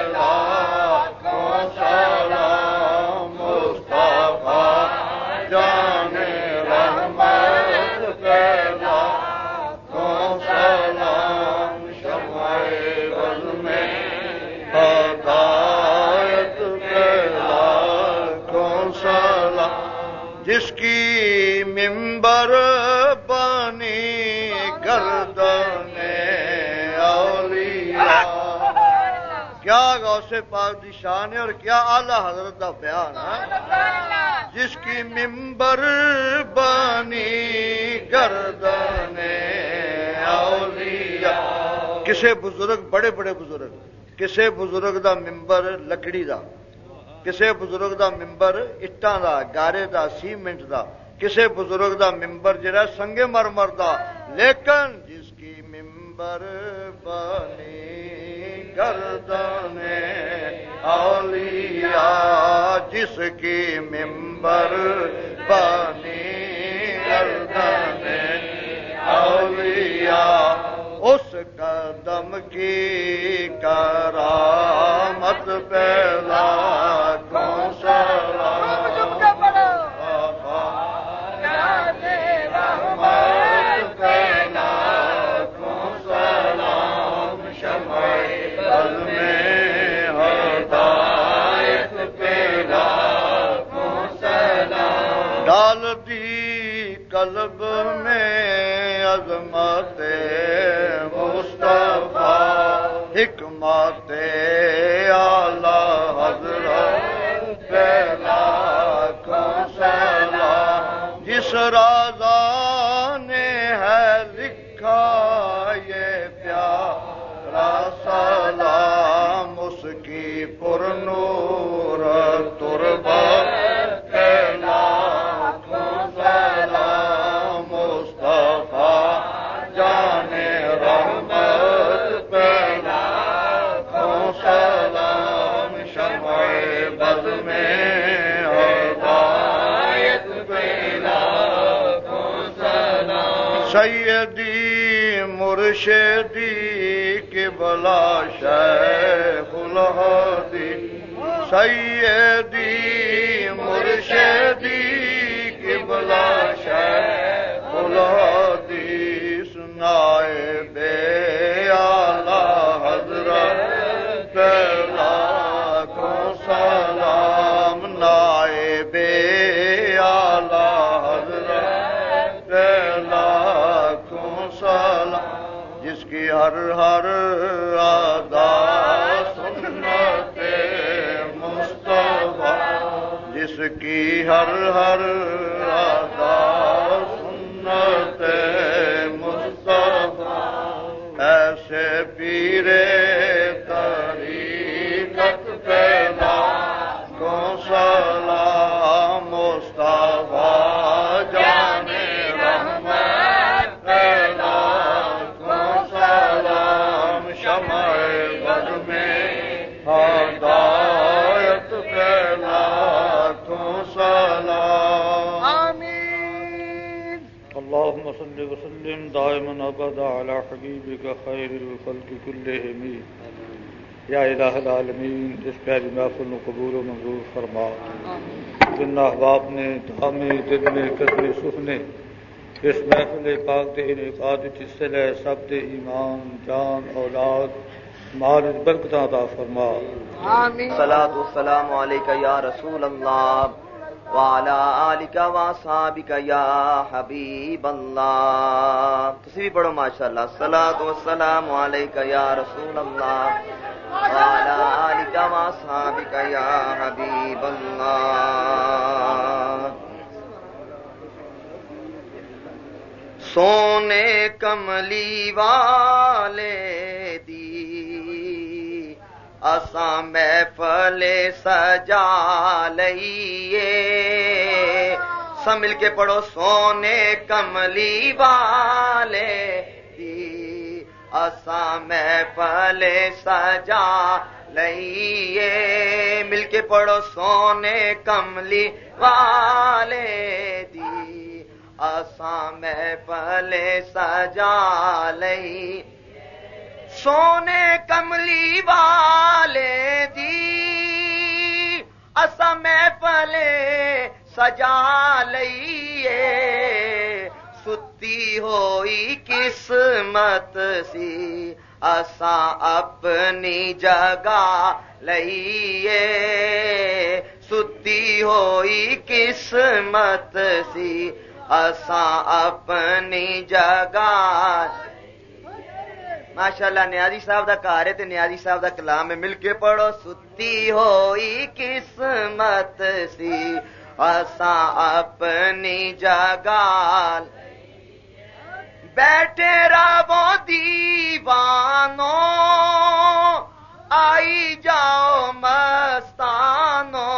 شان ہے اور کیا اعلی حضرت کا بیان ہے۔ جس کی ممبر بانی گردن اولیاء۔ کسے بزرگ، بڑے بڑے بزرگ، کسے بزرگ دا ممبر لکڑی دا، کسے بزرگ دا ممبر اٹان دا، گارے دا، سیمنٹ دا، کسے بزرگ دا ممبر جڑا سنگے مرمر دا۔ لیکن جس کی ممبر بانی گردن اولیاء جس کی ممبر بانی گردن اولیاء اس قدم کی کرامت پیدا عظمت سیدی مرشدی کے بلا شیخ الہدی سید ہر ہر آدا سنت مصطفیٰ جس کی ہر ہر كلهم یا الہ العالمین اس پیاری محفل قبول و منظور فرما. جن احباب نے دھامے دل میں قدر سخ نے اس محفل پاک دے انعقاد حصے لے سب دے ایمان جان اولاد مال برکت عطا فرما. آمین. صلاة والسلام علیکہ یا رسول اللہ. وعلا آلکہ واصحابکہ یا حبیب اللہ تسی بھی پڑھو، ماشاءاللہ. صلاة والسلام علیکہ یا رسول اللہ. وعلا آلکہ واصحابکہ یا حبیب اللہ. سونے کملی والے اساں محفل سجا لئیے۔ سب مل کے پڑھو سونے کملی والے دی۔ میں پلے سجا لئیے۔ مل کے پڑھو سونے کملی والے دی۔ میں پلے سجا لئی سونے کملی والے دی۔ اسا میں پلے سجا لئیے۔ ستی ہوئی قسمت سی۔ اساں اپنی جگہ لئیے۔ ستی ہوئی قسمت سی۔ اساں اپنی جگہ ماشاء اللہ نیازی صاحب کا کار ہے نیازی صاحب کا کلام ہے۔ مل کے پڑھو، ستی ہوئی قسمت سی۔ اپنی جگال۔ بیٹھے ربو دیوانو آئی جاؤ مستانو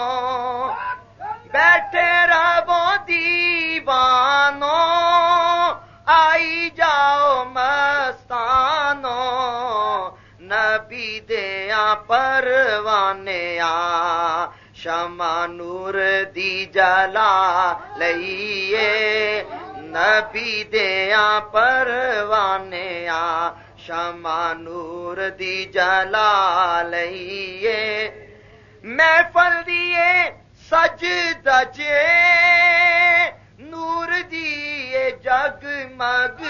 بیٹھے ربو دیوانو آئی جاؤ دیا پروانے آ شما نور دی جلا لئیے نبی دیا پروانے آ شما نور دی جلا لئیے محفل دیے سج دجے نور دیے جگ مگ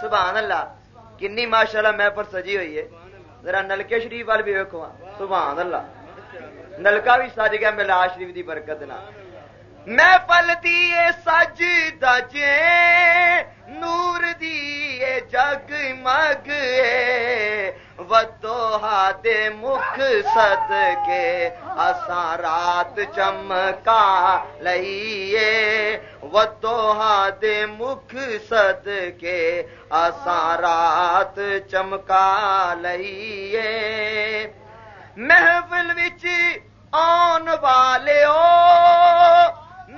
سبحان اللہ کنی ماشاء اللہ میں پر سجی ہوئی ہے ذرا نلکے شریف وال بھی ویکو ہاں، سبحان اللہ۔ نلکا بھی سج گیا ملا، شریف دی برکت نہ میں پلتی سج دجے نور دی جگ مگ ودوہا دے مکھ سد کے اساں رات چمکا لئیے ودوہا دے مکھ سد کے اساں رات چمکا لئیے محفل وچ آن والے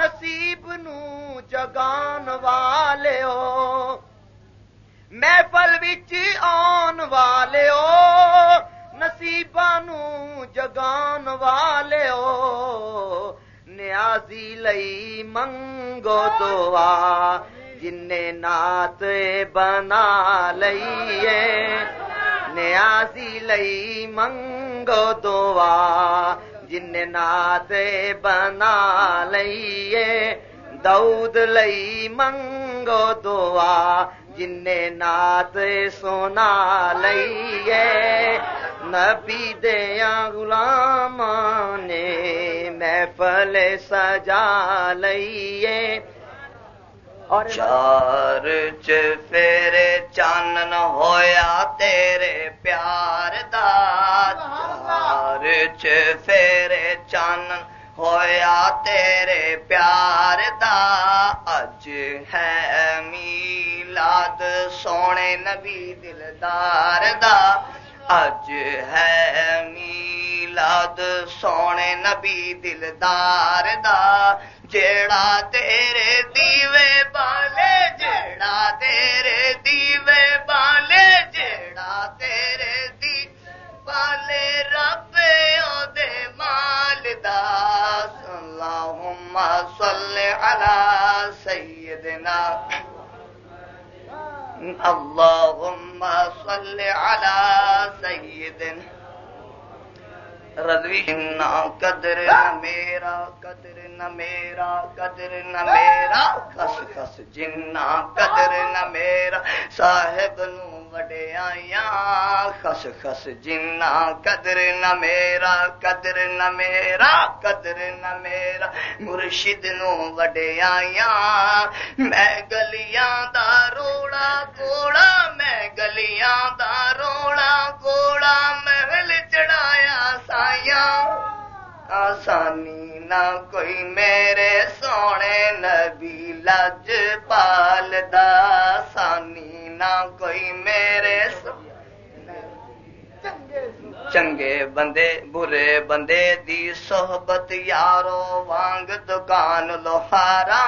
نصیب نو جگان والے محفل بچ آن والے نصیب نو جگان والے نیازی لئی منگو دعا۔ جن نات بنا لئیے۔ نیازی لئی منگو دعا۔ جن نات بنا لئیے دود لئی منگو دعا، جن نات سونا لئیے نبی دیا غلام نے محفل سجا لئیے چار چیرے چانن ہویا تیرے پیار دا۔ چار چیرے چانن ہویا تیرے پیار دا۔ اج ہے میلاد سونے نبی دلدار دا۔ اج ہے میلاد سونے نبی دلدار دا جیڑا تیرے دیوے بالے جیڑا تیرے دیوے بالے جیڑا تیرے دی بالے رب دے مال داس اللہم صلی علی سیدنا اللہم صلی علی سیدنا رضوی نہ قدر میرا قدر۔ نہ میرا قدر نہ میرا خس خس جنا قدر نہ میرا صاحب نو وڈیا خس خس جنا قدر نہ میرا قدر نہ میرا قدر نہ میرا مرشد نو وڈیا میں گلیاں دا روڑا کوڑا میں گلیاں دا روڑا کوڑا محل چڑھایا سائیا آسانی نہ کوئی میرے سونے نبی لج پال دسانی نہ کوئی میرے چنگے بندے برے بندے دی صحبت یارو وانگ دکان لوہارا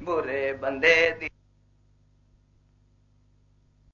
برے بندے دی